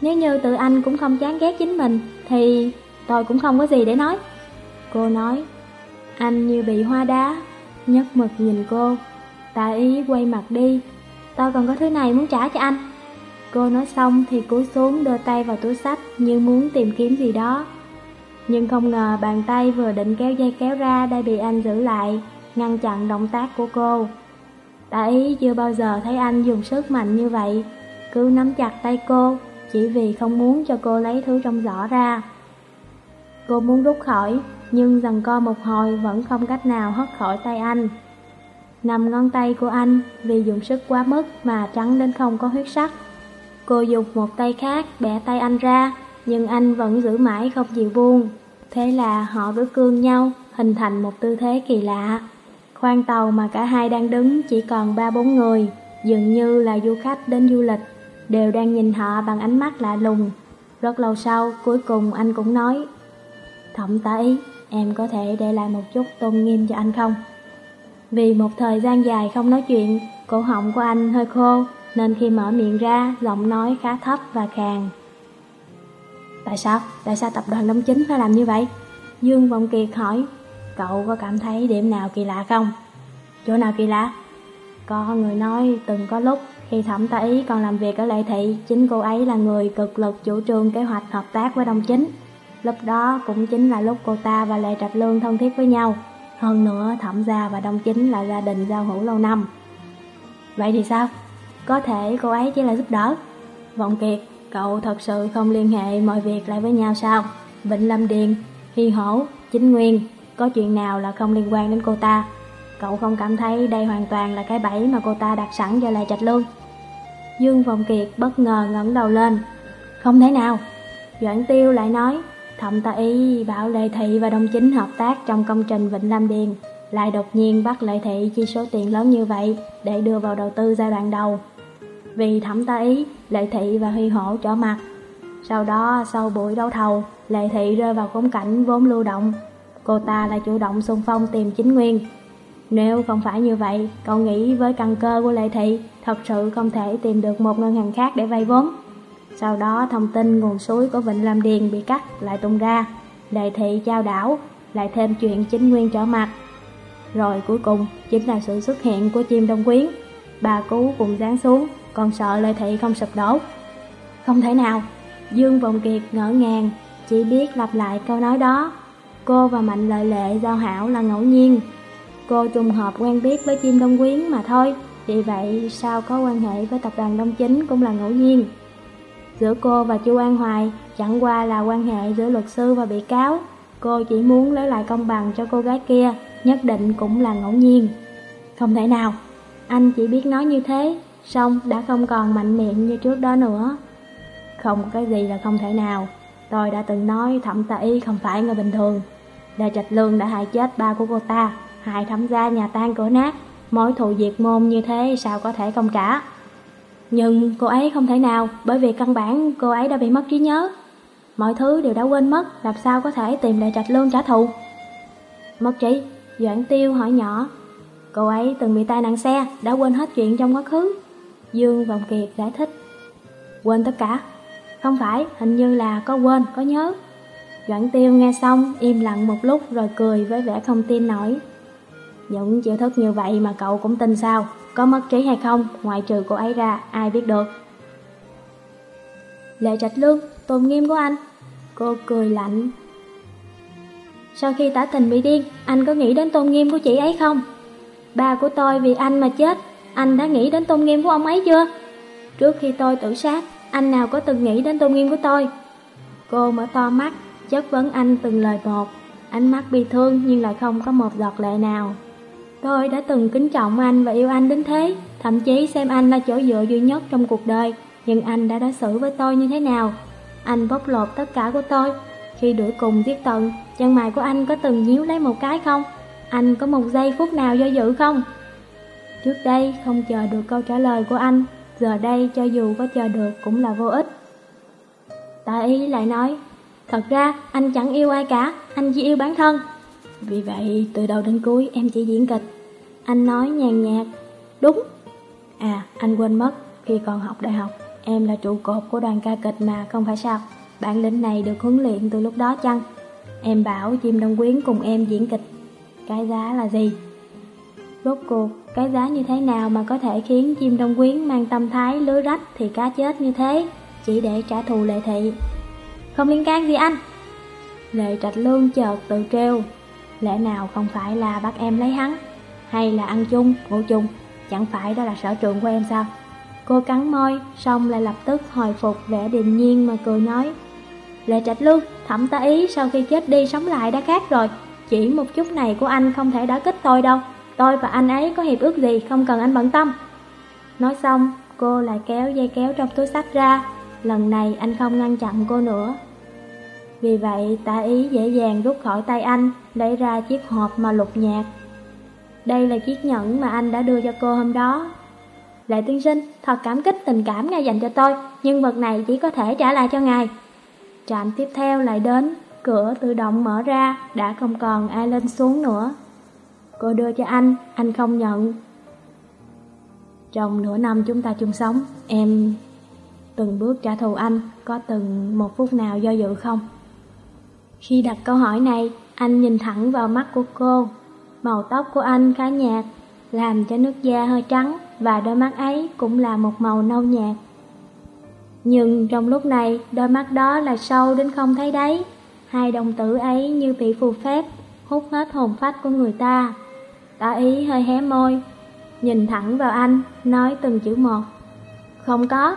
Nếu như tự anh cũng không chán ghét chính mình, thì tôi cũng không có gì để nói. Cô nói, anh như bị hoa đá, nhất mực nhìn cô. Tạ ý quay mặt đi, tôi còn có thứ này muốn trả cho anh. Cô nói xong thì cúi xuống đưa tay vào túi sách như muốn tìm kiếm gì đó. Nhưng không ngờ bàn tay vừa định kéo dây kéo ra đã bị anh giữ lại, ngăn chặn động tác của cô. Tạ ý chưa bao giờ thấy anh dùng sức mạnh như vậy, cứ nắm chặt tay cô, chỉ vì không muốn cho cô lấy thứ trong giỏ ra. Cô muốn rút khỏi, nhưng dần co một hồi vẫn không cách nào hất khỏi tay anh. Nằm ngón tay của anh vì dùng sức quá mức mà trắng đến không có huyết sắc. Cô dùng một tay khác bẻ tay anh ra, nhưng anh vẫn giữ mãi không chịu buông. Thế là họ cứ cương nhau, hình thành một tư thế kỳ lạ. Khoang tàu mà cả hai đang đứng chỉ còn ba bốn người, dường như là du khách đến du lịch, đều đang nhìn họ bằng ánh mắt lạ lùng. Rất lâu sau, cuối cùng anh cũng nói, Thẩm tẩy em có thể để lại một chút tôn nghiêm cho anh không? Vì một thời gian dài không nói chuyện, cổ họng của anh hơi khô, nên khi mở miệng ra, giọng nói khá thấp và khàn. Tại sao? Tại sao tập đoàn Đông Chính phải làm như vậy? Dương Vọng Kiệt hỏi, cậu có cảm thấy điểm nào kỳ lạ không? Chỗ nào kỳ lạ? Có người nói từng có lúc khi thẩm tá ý còn làm việc ở Lệ Thị, chính cô ấy là người cực lực chủ trương kế hoạch hợp tác với Đông Chính. Lúc đó cũng chính là lúc cô ta và Lệ Trạch Lương thân thiết với nhau. Hơn nữa thẩm gia và Đông Chính là gia đình giao hữu lâu năm. Vậy thì sao? Có thể cô ấy chỉ là giúp đỡ. Vọng Kiệt, cậu thật sự không liên hệ mọi việc lại với nhau sao? Vịnh Lâm Điền, Hy Hổ, Chính Nguyên, có chuyện nào là không liên quan đến cô ta? Cậu không cảm thấy đây hoàn toàn là cái bẫy mà cô ta đặt sẵn cho lại Trạch Lương? Dương Vọng Kiệt bất ngờ ngẩng đầu lên. Không thể nào. Doãn Tiêu lại nói, Thẩm ta Ý bảo Lệ Thị và Đông Chính hợp tác trong công trình Vịnh Lâm Điền, lại đột nhiên bắt Lệ Thị chi số tiền lớn như vậy để đưa vào đầu tư giai đoạn đầu. Vì Thẩm tá Ý, Lệ Thị và Huy Hổ trở mặt. Sau đó, sau buổi đấu thầu, Lệ Thị rơi vào khốn cảnh vốn lưu động. Cô ta lại chủ động xung phong tìm chính nguyên. Nếu không phải như vậy, cậu nghĩ với căn cơ của Lệ Thị, thật sự không thể tìm được một ngân hàng khác để vay vốn. Sau đó thông tin nguồn suối của Vịnh Lam Điền bị cắt lại tung ra, lệ thị trao đảo, lại thêm chuyện chính nguyên trở mặt. Rồi cuối cùng chính là sự xuất hiện của chim đông quyến. Bà cú cùng ráng xuống, còn sợ Lê Thị không sụp đổ. Không thể nào, Dương Vọng Kiệt ngỡ ngàng, chỉ biết lặp lại câu nói đó. Cô và Mạnh Lợi Lệ giao hảo là ngẫu nhiên. Cô trùng hợp quen biết với chim đông quyến mà thôi, Vì vậy sao có quan hệ với tập đoàn Đông Chính cũng là ngẫu nhiên Giữa cô và Chu An Hoài chẳng qua là quan hệ giữa luật sư và bị cáo Cô chỉ muốn lấy lại công bằng cho cô gái kia Nhất định cũng là ngẫu nhiên Không thể nào Anh chỉ biết nói như thế Xong đã không còn mạnh miệng như trước đó nữa. Không cái gì là không thể nào. Tôi đã từng nói thẩm tạ y không phải người bình thường. Lê Trạch Lương đã hại chết ba của cô ta, Hại thẩm gia nhà tan cửa nát. Mối thù diệt môn như thế sao có thể không trả? Nhưng cô ấy không thể nào, Bởi vì căn bản cô ấy đã bị mất trí nhớ. Mọi thứ đều đã quên mất, Làm sao có thể tìm lại Trạch Lương trả thù? Mất trí, Doãn Tiêu hỏi nhỏ. Cô ấy từng bị tai nạn xe, Đã quên hết chuyện trong quá khứ. Dương Vọng Kiệt giải thích. Quên tất cả. Không phải, hình như là có quên, có nhớ. Doãn Tiêu nghe xong im lặng một lúc rồi cười với vẻ không tin nổi. Những chiêu thức như vậy mà cậu cũng tin sao? Có mất trí hay không? Ngoại trừ cô ấy ra ai biết được. Lệ trạch lương Tôn nghiêm của anh. Cô cười lạnh. Sau khi tả tình bị điên Anh có nghĩ đến tôn nghiêm của chị ấy không? Ba của tôi vì anh mà chết. Anh đã nghĩ đến tôn nghiêm của ông ấy chưa Trước khi tôi tự sát Anh nào có từng nghĩ đến tôn nghiêm của tôi Cô mở to mắt Chất vấn anh từng lời một Ánh mắt bị thương nhưng lại không có một giọt lệ nào Tôi đã từng kính trọng anh và yêu anh đến thế, thậm chí xem anh là chỗ dựa duy nhất trong cuộc đời, nhưng anh đã đối xử với tôi như thế nào? Anh bóc lột tất cả của tôi. Khi đuổi cùng giết tận, chân mày của anh có từng nhíu lấy một cái không? Anh có một giây phút nào do dự không? Trước đây không chờ được câu trả lời của anh, giờ đây cho dù có chờ được cũng là vô ích. Tạ ý lại nói, thật ra anh chẳng yêu ai cả, anh chỉ yêu bản thân. Vì vậy, từ đầu đến cuối em chỉ diễn kịch. Anh nói nhàn nhạt, đúng. À, anh quên mất, khi còn học đại học, em là trụ cột của đoàn ca kịch mà, không phải sao? Bản lĩnh này được huấn luyện từ lúc đó chăng? Em bảo chim đông quyến cùng em diễn kịch. Cái giá là gì? Rốt cuộc, cái giá như thế nào mà có thể khiến chim đông quyến mang tâm thái lưới rách thì cá chết như thế, chỉ để trả thù lệ thị? Không liên can gì anh? Lệ trạch lương chợt tự treo, Lẽ nào không phải là bắt em lấy hắn Hay là ăn chung, ngủ chung? Chẳng phải đó là sở trường của em sao? Cô cắn môi Xong lại lập tức hồi phục vẻ điềm nhiên mà cười nói Lệ trạch lương Thẩm tá ý sau khi chết đi sống lại đã khác rồi. Chỉ một chút này của anh không thể đã kích tôi đâu. Tôi và anh ấy có hiệp ước gì Không cần anh bận tâm Nói xong cô lại kéo dây kéo trong túi sách ra Lần này anh không ngăn chặn cô nữa vì vậy tạ ý dễ dàng rút khỏi tay anh, lấy ra chiếc hộp mà lục nhạt. Đây là chiếc nhẫn mà anh đã đưa cho cô hôm đó. Lệ tiên sinh, thật cảm kích tình cảm ngài dành cho tôi, nhưng vật này chỉ có thể trả lại cho ngài. Trạm tiếp theo lại đến, cửa tự động mở ra, đã không còn ai lên xuống nữa. Cô đưa cho anh, anh không nhận. Trong nửa năm chúng ta chung sống, em từng bước trả thù anh, có từng một phút nào do dự không? Khi đặt câu hỏi này, anh nhìn thẳng vào mắt của cô. Màu tóc của anh khá nhạt, làm cho nước da hơi trắng và đôi mắt ấy cũng là một màu nâu nhạt. Nhưng trong lúc này, đôi mắt đó là sâu đến không thấy đáy. Hai đồng tử ấy như bị phù phép, hút hết hồn phách của người ta. Tả ý hơi hé môi, nhìn thẳng vào anh, nói từng chữ một. Không có.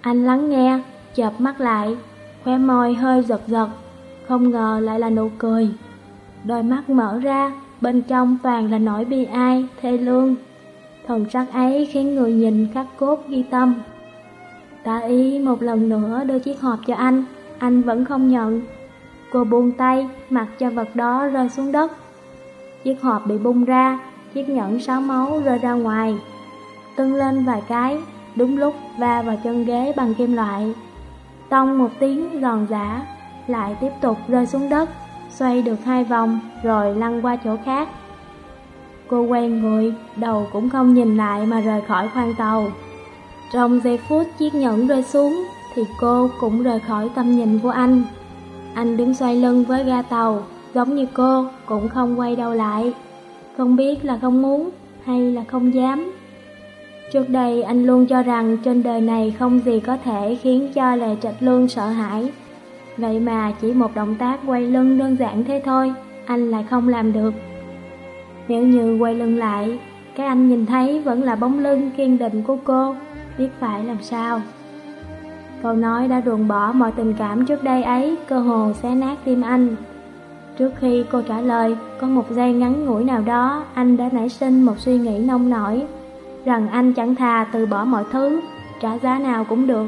Anh lắng nghe, chợp mắt lại, khoe môi hơi giật giật, không ngờ lại là nụ cười. Đôi mắt mở ra, bên trong toàn là nỗi bi ai, thê lương. Thần sắc ấy khiến người nhìn khắc cốt ghi tâm. Tạ ý một lần nữa đưa chiếc hộp cho anh, anh vẫn không nhận. Cô buông tay, mặc cho vật đó rơi xuống đất. Chiếc hộp bị bung ra, chiếc nhẫn sáu máu rơi ra ngoài. Tưng lên vài cái, đúng lúc va vào chân ghế bằng kim loại. Tông một tiếng giòn giả, lại tiếp tục rơi xuống đất, xoay được hai vòng rồi lăn qua chỗ khác. Cô quay người, đầu cũng không nhìn lại mà rời khỏi khoang tàu. Trong giây phút chiếc nhẫn rơi xuống thì cô cũng rời khỏi tầm nhìn của anh. Anh đứng xoay lưng với ga tàu, giống như cô cũng không quay đầu lại. Không biết là không muốn hay là không dám. Trước đây anh luôn cho rằng trên đời này không gì có thể khiến cho Lệ Trạch Lương sợ hãi. Vậy mà chỉ một động tác quay lưng đơn giản thế thôi, anh lại không làm được. Nếu như quay lưng lại, cái anh nhìn thấy vẫn là bóng lưng kiên định của cô, biết phải làm sao. Câu nói đã ruồng bỏ mọi tình cảm trước đây ấy, cơ hồ xé nát tim anh. Trước khi cô trả lời, có một giây ngắn ngủi nào đó, anh đã nảy sinh một suy nghĩ nông nổi, rằng anh chẳng thà từ bỏ mọi thứ, trả giá nào cũng được,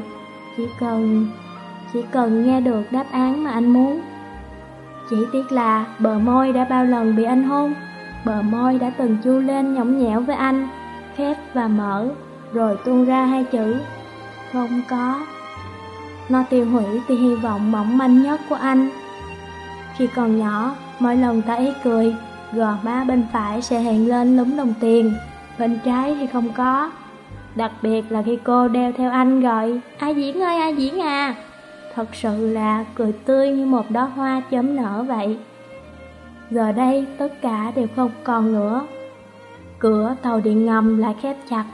chỉ cần... chỉ cần nghe được đáp án mà anh muốn. Chỉ tiếc là bờ môi đã bao lần bị anh hôn, bờ môi đã từng chu lên nhõng nhẽo với anh, khép và mở, rồi tuôn ra hai chữ, không có. Nó tiêu hủy thì hy vọng mỏng manh nhất của anh. Khi còn nhỏ, mỗi lần ta ý cười, gò má bên phải sẽ hiện lên lúng đồng tiền, bên trái thì không có. Đặc biệt là khi cô đeo theo anh gọi, ai diễn ơi ai diễn à. Thật sự là cười tươi như một đóa hoa chấm nở vậy. Giờ đây tất cả đều không còn nữa. Cửa tàu điện ngầm lại khép chặt,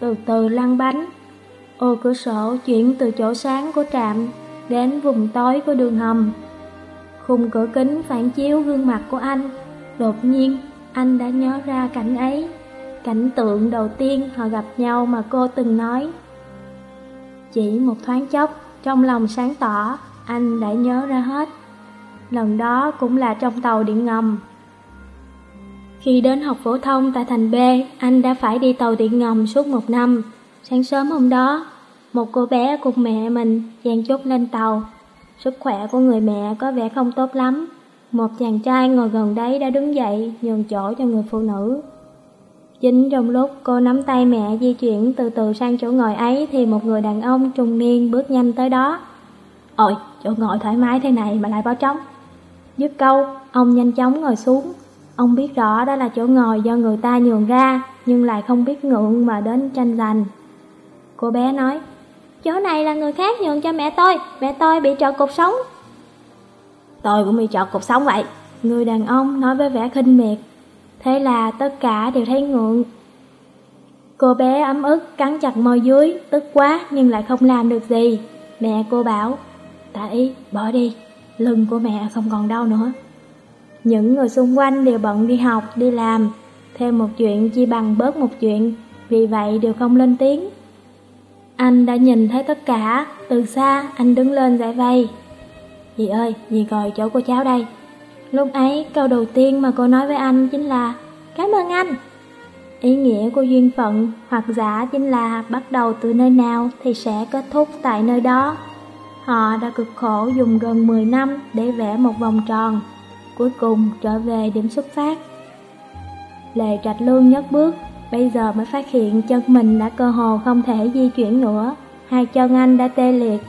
từ từ lăn bánh. Ô cửa sổ chuyển từ chỗ sáng của trạm đến vùng tối của đường hầm. Khung cửa kính phản chiếu gương mặt của anh. Đột nhiên, anh đã nhớ ra cảnh ấy. Cảnh tượng đầu tiên họ gặp nhau mà cô từng nói. Chỉ một thoáng chốc, trong lòng sáng tỏ, anh đã nhớ ra hết. Lần đó cũng là trong tàu điện ngầm. Khi đến học phổ thông tại thành B, anh đã phải đi tàu điện ngầm suốt một năm. Sáng sớm hôm đó, một cô bé cùng mẹ mình dàn chốt lên tàu. Sức khỏe của người mẹ có vẻ không tốt lắm. Một chàng trai ngồi gần đấy đã đứng dậy nhường chỗ cho người phụ nữ. Chính trong lúc cô nắm tay mẹ di chuyển từ từ sang chỗ ngồi ấy thì một người đàn ông trung niên bước nhanh tới đó. Ôi, chỗ ngồi thoải mái thế này mà lại báo trống. Dứt câu, ông nhanh chóng ngồi xuống. Ông biết rõ đó là chỗ ngồi do người ta nhường ra, nhưng lại không biết ngượng mà đến tranh giành. Cô bé nói, chỗ này là người khác nhường cho mẹ tôi, mẹ tôi bị trợt cột sống. Tôi cũng bị trợt cột sống vậy. Người đàn ông nói với vẻ khinh miệt. Thế là tất cả đều thấy ngượng. Cô bé ấm ức cắn chặt môi dưới, tức quá nhưng lại không làm được gì. Mẹ cô bảo, tạ ý, bỏ đi, lưng của mẹ không còn đau nữa. Những người xung quanh đều bận đi học, đi làm, thêm một chuyện chi bằng bớt một chuyện, vì vậy đều không lên tiếng. Anh đã nhìn thấy tất cả, từ xa anh đứng lên giải vây. Dì ơi, dì ngồi chỗ cô cháu đây. Lúc ấy, câu đầu tiên mà cô nói với anh chính là Cảm ơn anh. Ý nghĩa của duyên phận hoặc giả chính là bắt đầu từ nơi nào thì sẽ kết thúc tại nơi đó. Họ đã cực khổ dùng gần 10 năm để vẽ một vòng tròn, cuối cùng trở về điểm xuất phát. Lệ trạch lương nhất bước, bây giờ mới phát hiện chân mình đã cơ hồ không thể di chuyển nữa, hai chân anh đã tê liệt.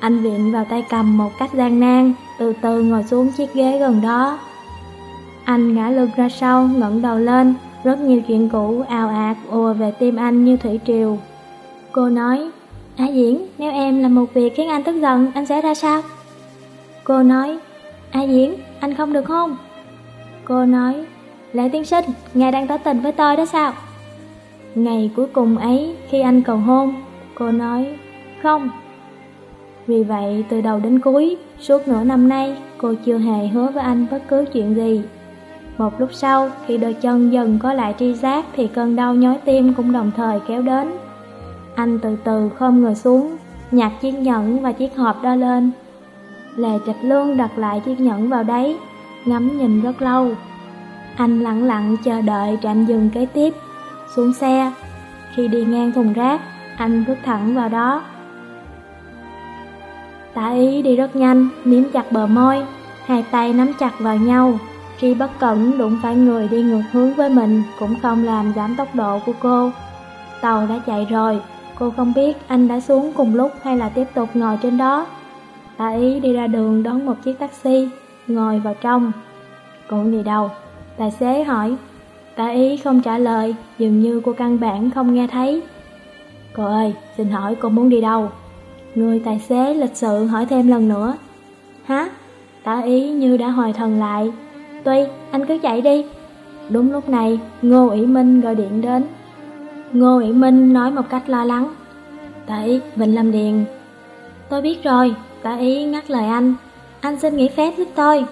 Anh viện vào tay cầm một cách gian nan, từ từ ngồi xuống chiếc ghế gần đó. Anh ngã lưng ra sau, ngẩng đầu lên, rất nhiều chuyện cũ ào ạt ùa về tim anh như thủy triều. Cô nói, A Diễn, nếu em làm một việc khiến anh tức giận, anh sẽ ra sao? Cô nói, A Diễn, anh không được không Cô nói, Lệ tiên sinh, ngài đang tỏ tình với tôi đó sao? Ngày cuối cùng ấy, khi anh cầu hôn, cô nói, không. Vì vậy, từ đầu đến cuối, suốt nửa năm nay, cô chưa hề hứa với anh bất cứ chuyện gì. Một lúc sau, khi đôi chân dần có lại tri giác thì cơn đau nhói tim cũng đồng thời kéo đến. Anh từ từ khom người xuống, nhặt chiếc nhẫn và chiếc hộp đó lên. lè trạch lương đặt lại chiếc nhẫn vào đấy, ngắm nhìn rất lâu. Anh lặng lặng chờ đợi trạm dừng kế tiếp, xuống xe. Khi đi ngang thùng rác, anh bước thẳng vào đó. Tả ý đi rất nhanh, miếm chặt bờ môi, hai tay nắm chặt vào nhau. Khi bất cẩn đụng phải người đi ngược hướng với mình cũng không làm giảm tốc độ của cô. Tàu đã chạy rồi, cô không biết anh đã xuống cùng lúc hay là tiếp tục ngồi trên đó. Tạ ý đi ra đường đón một chiếc taxi, ngồi vào trong. Cô đi đâu? Tài xế hỏi. Tạ ý không trả lời, dường như cô căn bản không nghe thấy. Cô ơi, xin hỏi cô muốn đi đâu? Người tài xế lịch sự hỏi thêm lần nữa. Hả? Tạ ý như đã hồi thần lại, Tuy, anh cứ chạy đi. Đúng lúc này, Ngô ủy Minh gọi điện đến. Ngô ủy Minh nói một cách lo lắng. Tạ ý, Vịnh Lâm Điền. Tôi biết rồi, tạ ý ngắt lời anh. Anh xin nghỉ phép giúp tôi.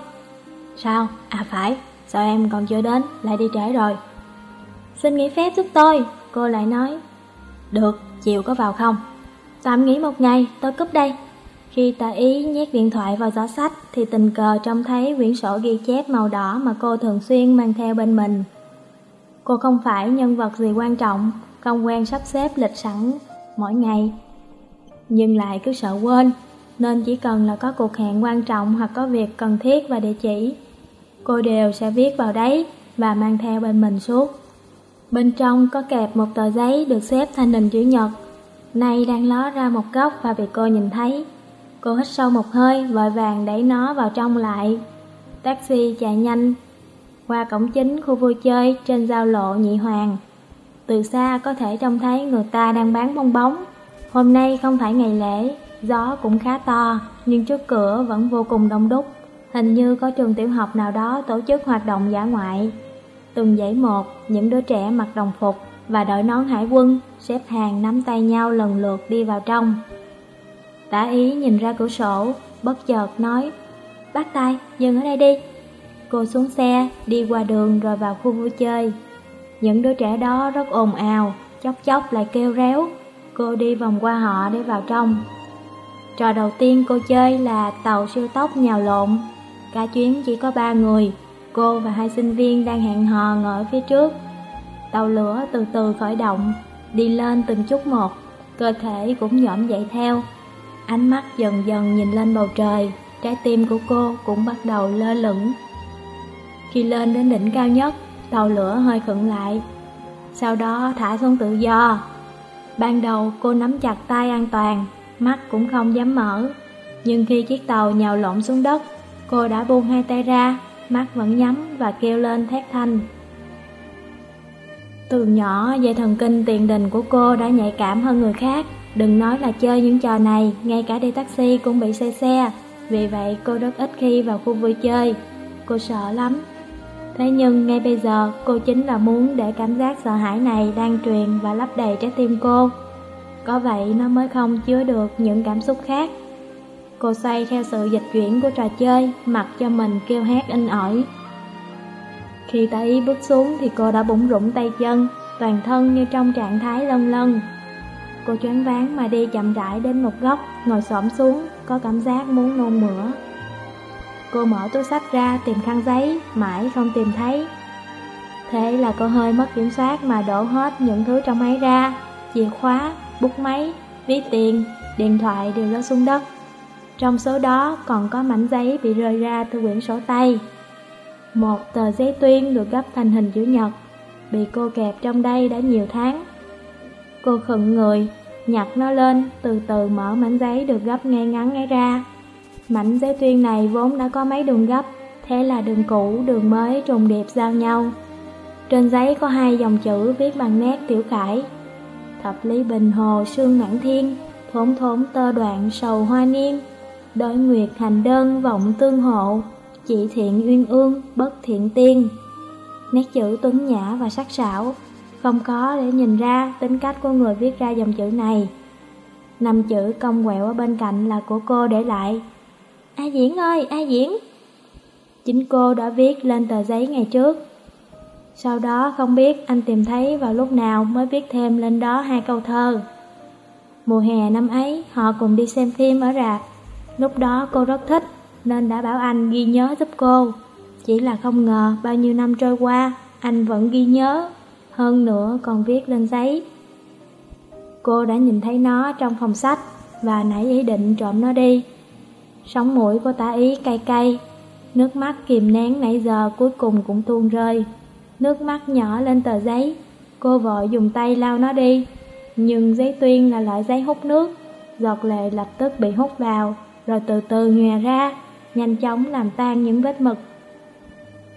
Sao? À phải, sao em còn chưa đến, lại đi trễ rồi. Xin nghỉ phép giúp tôi, cô lại nói. Được, chiều có vào không? Tạm nghỉ một ngày, tôi cúp đây. Khi tạ ý nhét điện thoại vào giỏ sách thì tình cờ trông thấy quyển sổ ghi chép màu đỏ mà cô thường xuyên mang theo bên mình. Cô không phải nhân vật gì quan trọng, không quen sắp xếp lịch sẵn mỗi ngày. Nhưng lại cứ sợ quên, nên chỉ cần là có cuộc hẹn quan trọng hoặc có việc cần thiết và địa chỉ, cô đều sẽ viết vào đấy và mang theo bên mình suốt. Bên trong có kẹp một tờ giấy được xếp thành hình chữ nhật, nay đang ló ra một góc và bị cô nhìn thấy. Cô hít sâu một hơi, vội vàng đẩy nó vào trong lại. Taxi chạy nhanh qua cổng chính khu vui chơi trên giao lộ Nhị Hoàng. Từ xa có thể trông thấy người ta đang bán bong bóng. Hôm nay không phải ngày lễ, gió cũng khá to, nhưng trước cửa vẫn vô cùng đông đúc. Hình như có trường tiểu học nào đó tổ chức hoạt động giả ngoại. Từng dãy một, những đứa trẻ mặc đồng phục và đội nón hải quân xếp hàng nắm tay nhau lần lượt đi vào trong. Tả ý nhìn ra cửa sổ, bất chợt nói, bắt tay, dừng ở đây đi. Cô xuống xe, đi qua đường rồi vào khu vui chơi. Những đứa trẻ đó rất ồn ào, chóc chóc lại kêu réo. Cô đi vòng qua họ để vào trong. Trò đầu tiên cô chơi là tàu siêu tốc nhào lộn. Cả chuyến chỉ có ba người, cô và hai sinh viên đang hẹn hò ngồi ở phía trước. Tàu lửa từ từ khởi động, đi lên từng chút một, cơ thể cũng nhõm dậy theo. Ánh mắt dần dần nhìn lên bầu trời, trái tim của cô cũng bắt đầu lơ lửng. Khi lên đến đỉnh cao nhất, tàu lửa hơi khựng lại, sau đó thả xuống tự do. Ban đầu cô nắm chặt tay an toàn, mắt cũng không dám mở. Nhưng khi chiếc tàu nhào lộn xuống đất, cô đã buông hai tay ra, mắt vẫn nhắm và kêu lên thét thanh. Từ nhỏ, dây thần kinh tiền đình của cô đã nhạy cảm hơn người khác. Đừng nói là chơi những trò này, ngay cả đi taxi cũng bị say xe. Vì vậy cô rất ít khi vào khu vui chơi. Cô sợ lắm. Thế nhưng ngay bây giờ cô chính là muốn để cảm giác sợ hãi này đang truyền và lấp đầy trái tim cô. Có vậy nó mới không chứa được những cảm xúc khác. Cô xoay theo sự dịch chuyển của trò chơi, mặc cho mình kêu hét in ỏi. Khi ta ý bước xuống thì cô đã bủng rủng tay chân, toàn thân như trong trạng thái lân lân. Cô choáng váng mà đi chậm rãi đến một góc, ngồi xổm xuống, có cảm giác muốn nôn mửa. Cô mở túi sách ra tìm khăn giấy, mãi không tìm thấy. Thế là cô hơi mất kiểm soát mà đổ hết những thứ trong máy ra, chìa khóa, bút máy, ví tiền, điện thoại đều rơi xuống đất. Trong số đó còn có mảnh giấy bị rơi ra từ quyển sổ tay. Một tờ giấy tuyên được gấp thành hình chữ nhật, bị cô kẹp trong đây đã nhiều tháng. Cô khựng người, nhặt nó lên, từ từ mở mảnh giấy được gấp ngay ngắn ngay ra. Mảnh giấy tuyên này vốn đã có mấy đường gấp, thế là đường cũ, đường mới trùng điệp giao nhau. Trên giấy có hai dòng chữ viết bằng nét tiểu khải. Thập lý bình hồ sương mãn thiên, thốn thốn tơ đoạn sầu hoa niên. Đối nguyệt hành đơn vọng tương hộ, chỉ thiện uyên ương, bất thiện tiên. Nét chữ tuấn nhã và sắc sảo, không có để nhìn ra tính cách của người viết ra dòng chữ này. Năm chữ cong quẹo ở bên cạnh là của cô để lại. A Diễn ơi, A Diễn! Chính cô đã viết lên tờ giấy ngày trước. Sau đó không biết anh tìm thấy vào lúc nào mới viết thêm lên đó hai câu thơ. Mùa hè năm ấy, họ cùng đi xem phim ở rạp. Lúc đó cô rất thích, nên đã bảo anh ghi nhớ giúp cô. Chỉ là không ngờ bao nhiêu năm trôi qua, anh vẫn ghi nhớ, hơn nữa còn viết lên giấy. Cô đã nhìn thấy nó trong phòng sách và nảy ý định trộm nó đi. Sống mũi của tả ý cay cay, nước mắt kìm nén nãy giờ cuối cùng cũng tuôn rơi. Nước mắt nhỏ lên tờ giấy, cô vội dùng tay lau nó đi. Nhưng giấy tuyên là loại giấy hút nước, giọt lệ lập tức bị hút vào, rồi từ từ nhòe ra, nhanh chóng làm tan những vết mực.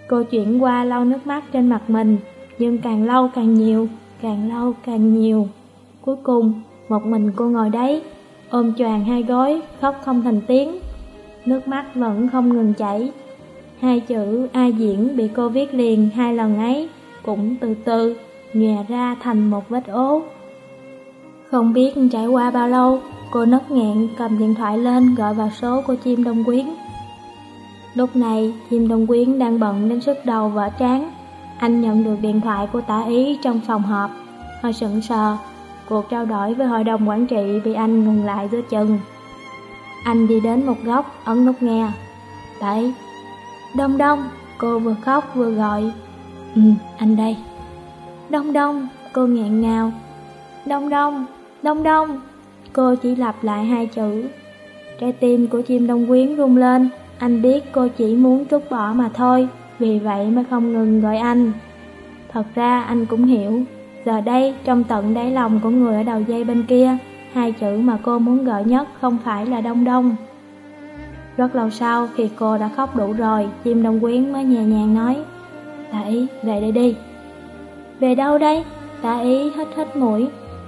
Cô chuyển qua lau nước mắt trên mặt mình, nhưng càng lâu càng nhiều, càng lâu càng nhiều. Cuối cùng, một mình cô ngồi đấy, ôm choàng hai gối, khóc không thành tiếng. Nước mắt vẫn không ngừng chảy. Hai chữ A diễn bị cô viết liền hai lần ấy, cũng từ từ nhòe ra thành một vết ố. Không biết trải qua bao lâu, cô nấc nghẹn cầm điện thoại lên gọi vào số của chim đông quyến. Lúc này, chim đông quyến đang bận đến sức đầu vỡ trán. Anh nhận được điện thoại của tả ý trong phòng họp, hơi sững sờ. Cuộc trao đổi với hội đồng quản trị bị anh ngừng lại giữa chừng. Anh đi đến một góc, ấn nút nghe. Tả ý, Đông Đông, cô vừa khóc vừa gọi. Ừ, anh đây. Đông Đông, cô nghẹn ngào. Đông Đông, Đông Đông, cô chỉ lặp lại hai chữ. Trái tim của chim đông quyến rung lên, anh biết cô chỉ muốn trút bỏ mà thôi, vì vậy mới không ngừng gọi anh. Thật ra anh cũng hiểu, giờ đây trong tận đáy lòng của người ở đầu dây bên kia, hai chữ mà cô muốn gọi nhất không phải là đông đông. Rất lâu sau khi cô đã khóc đủ rồi, chim đông quyến mới nhẹ nhàng nói, Tạ ý, về đây đi. Về đâu đây? Tạ ý hít hít mũi.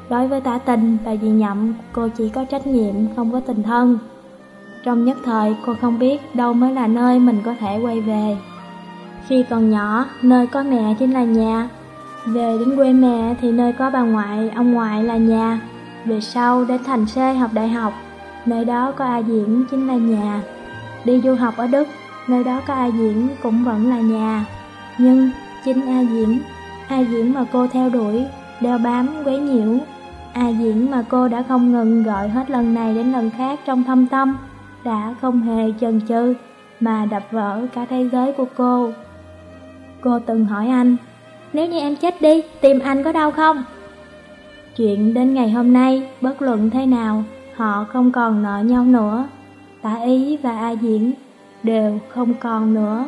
Đối với tả tình và dì nhậm, cô chỉ có trách nhiệm, không có tình thân. Trong nhất thời cô không biết đâu mới là nơi mình có thể quay về. Khi còn nhỏ, nơi có mẹ chính là nhà. Về đến quê mẹ thì nơi có bà ngoại, ông ngoại là nhà. Về sau đến thành xe học đại học Nơi đó có A Diễn chính là nhà. Đi du học ở Đức, nơi đó có A Diễn cũng vẫn là nhà. Nhưng chính A Diễn, A Diễn mà cô theo đuổi, đeo bám, quấy nhiễu. A Diễn mà cô đã không ngừng gọi hết lần này đến lần khác trong thâm tâm đã không hề chần chừ mà đập vỡ cả thế giới của cô. Cô từng hỏi anh, nếu như em chết đi, tìm anh có đau không? Chuyện đến ngày hôm nay, bất luận thế nào, họ không còn nợ nhau nữa. Tả ý và A Diễn đều không còn nữa.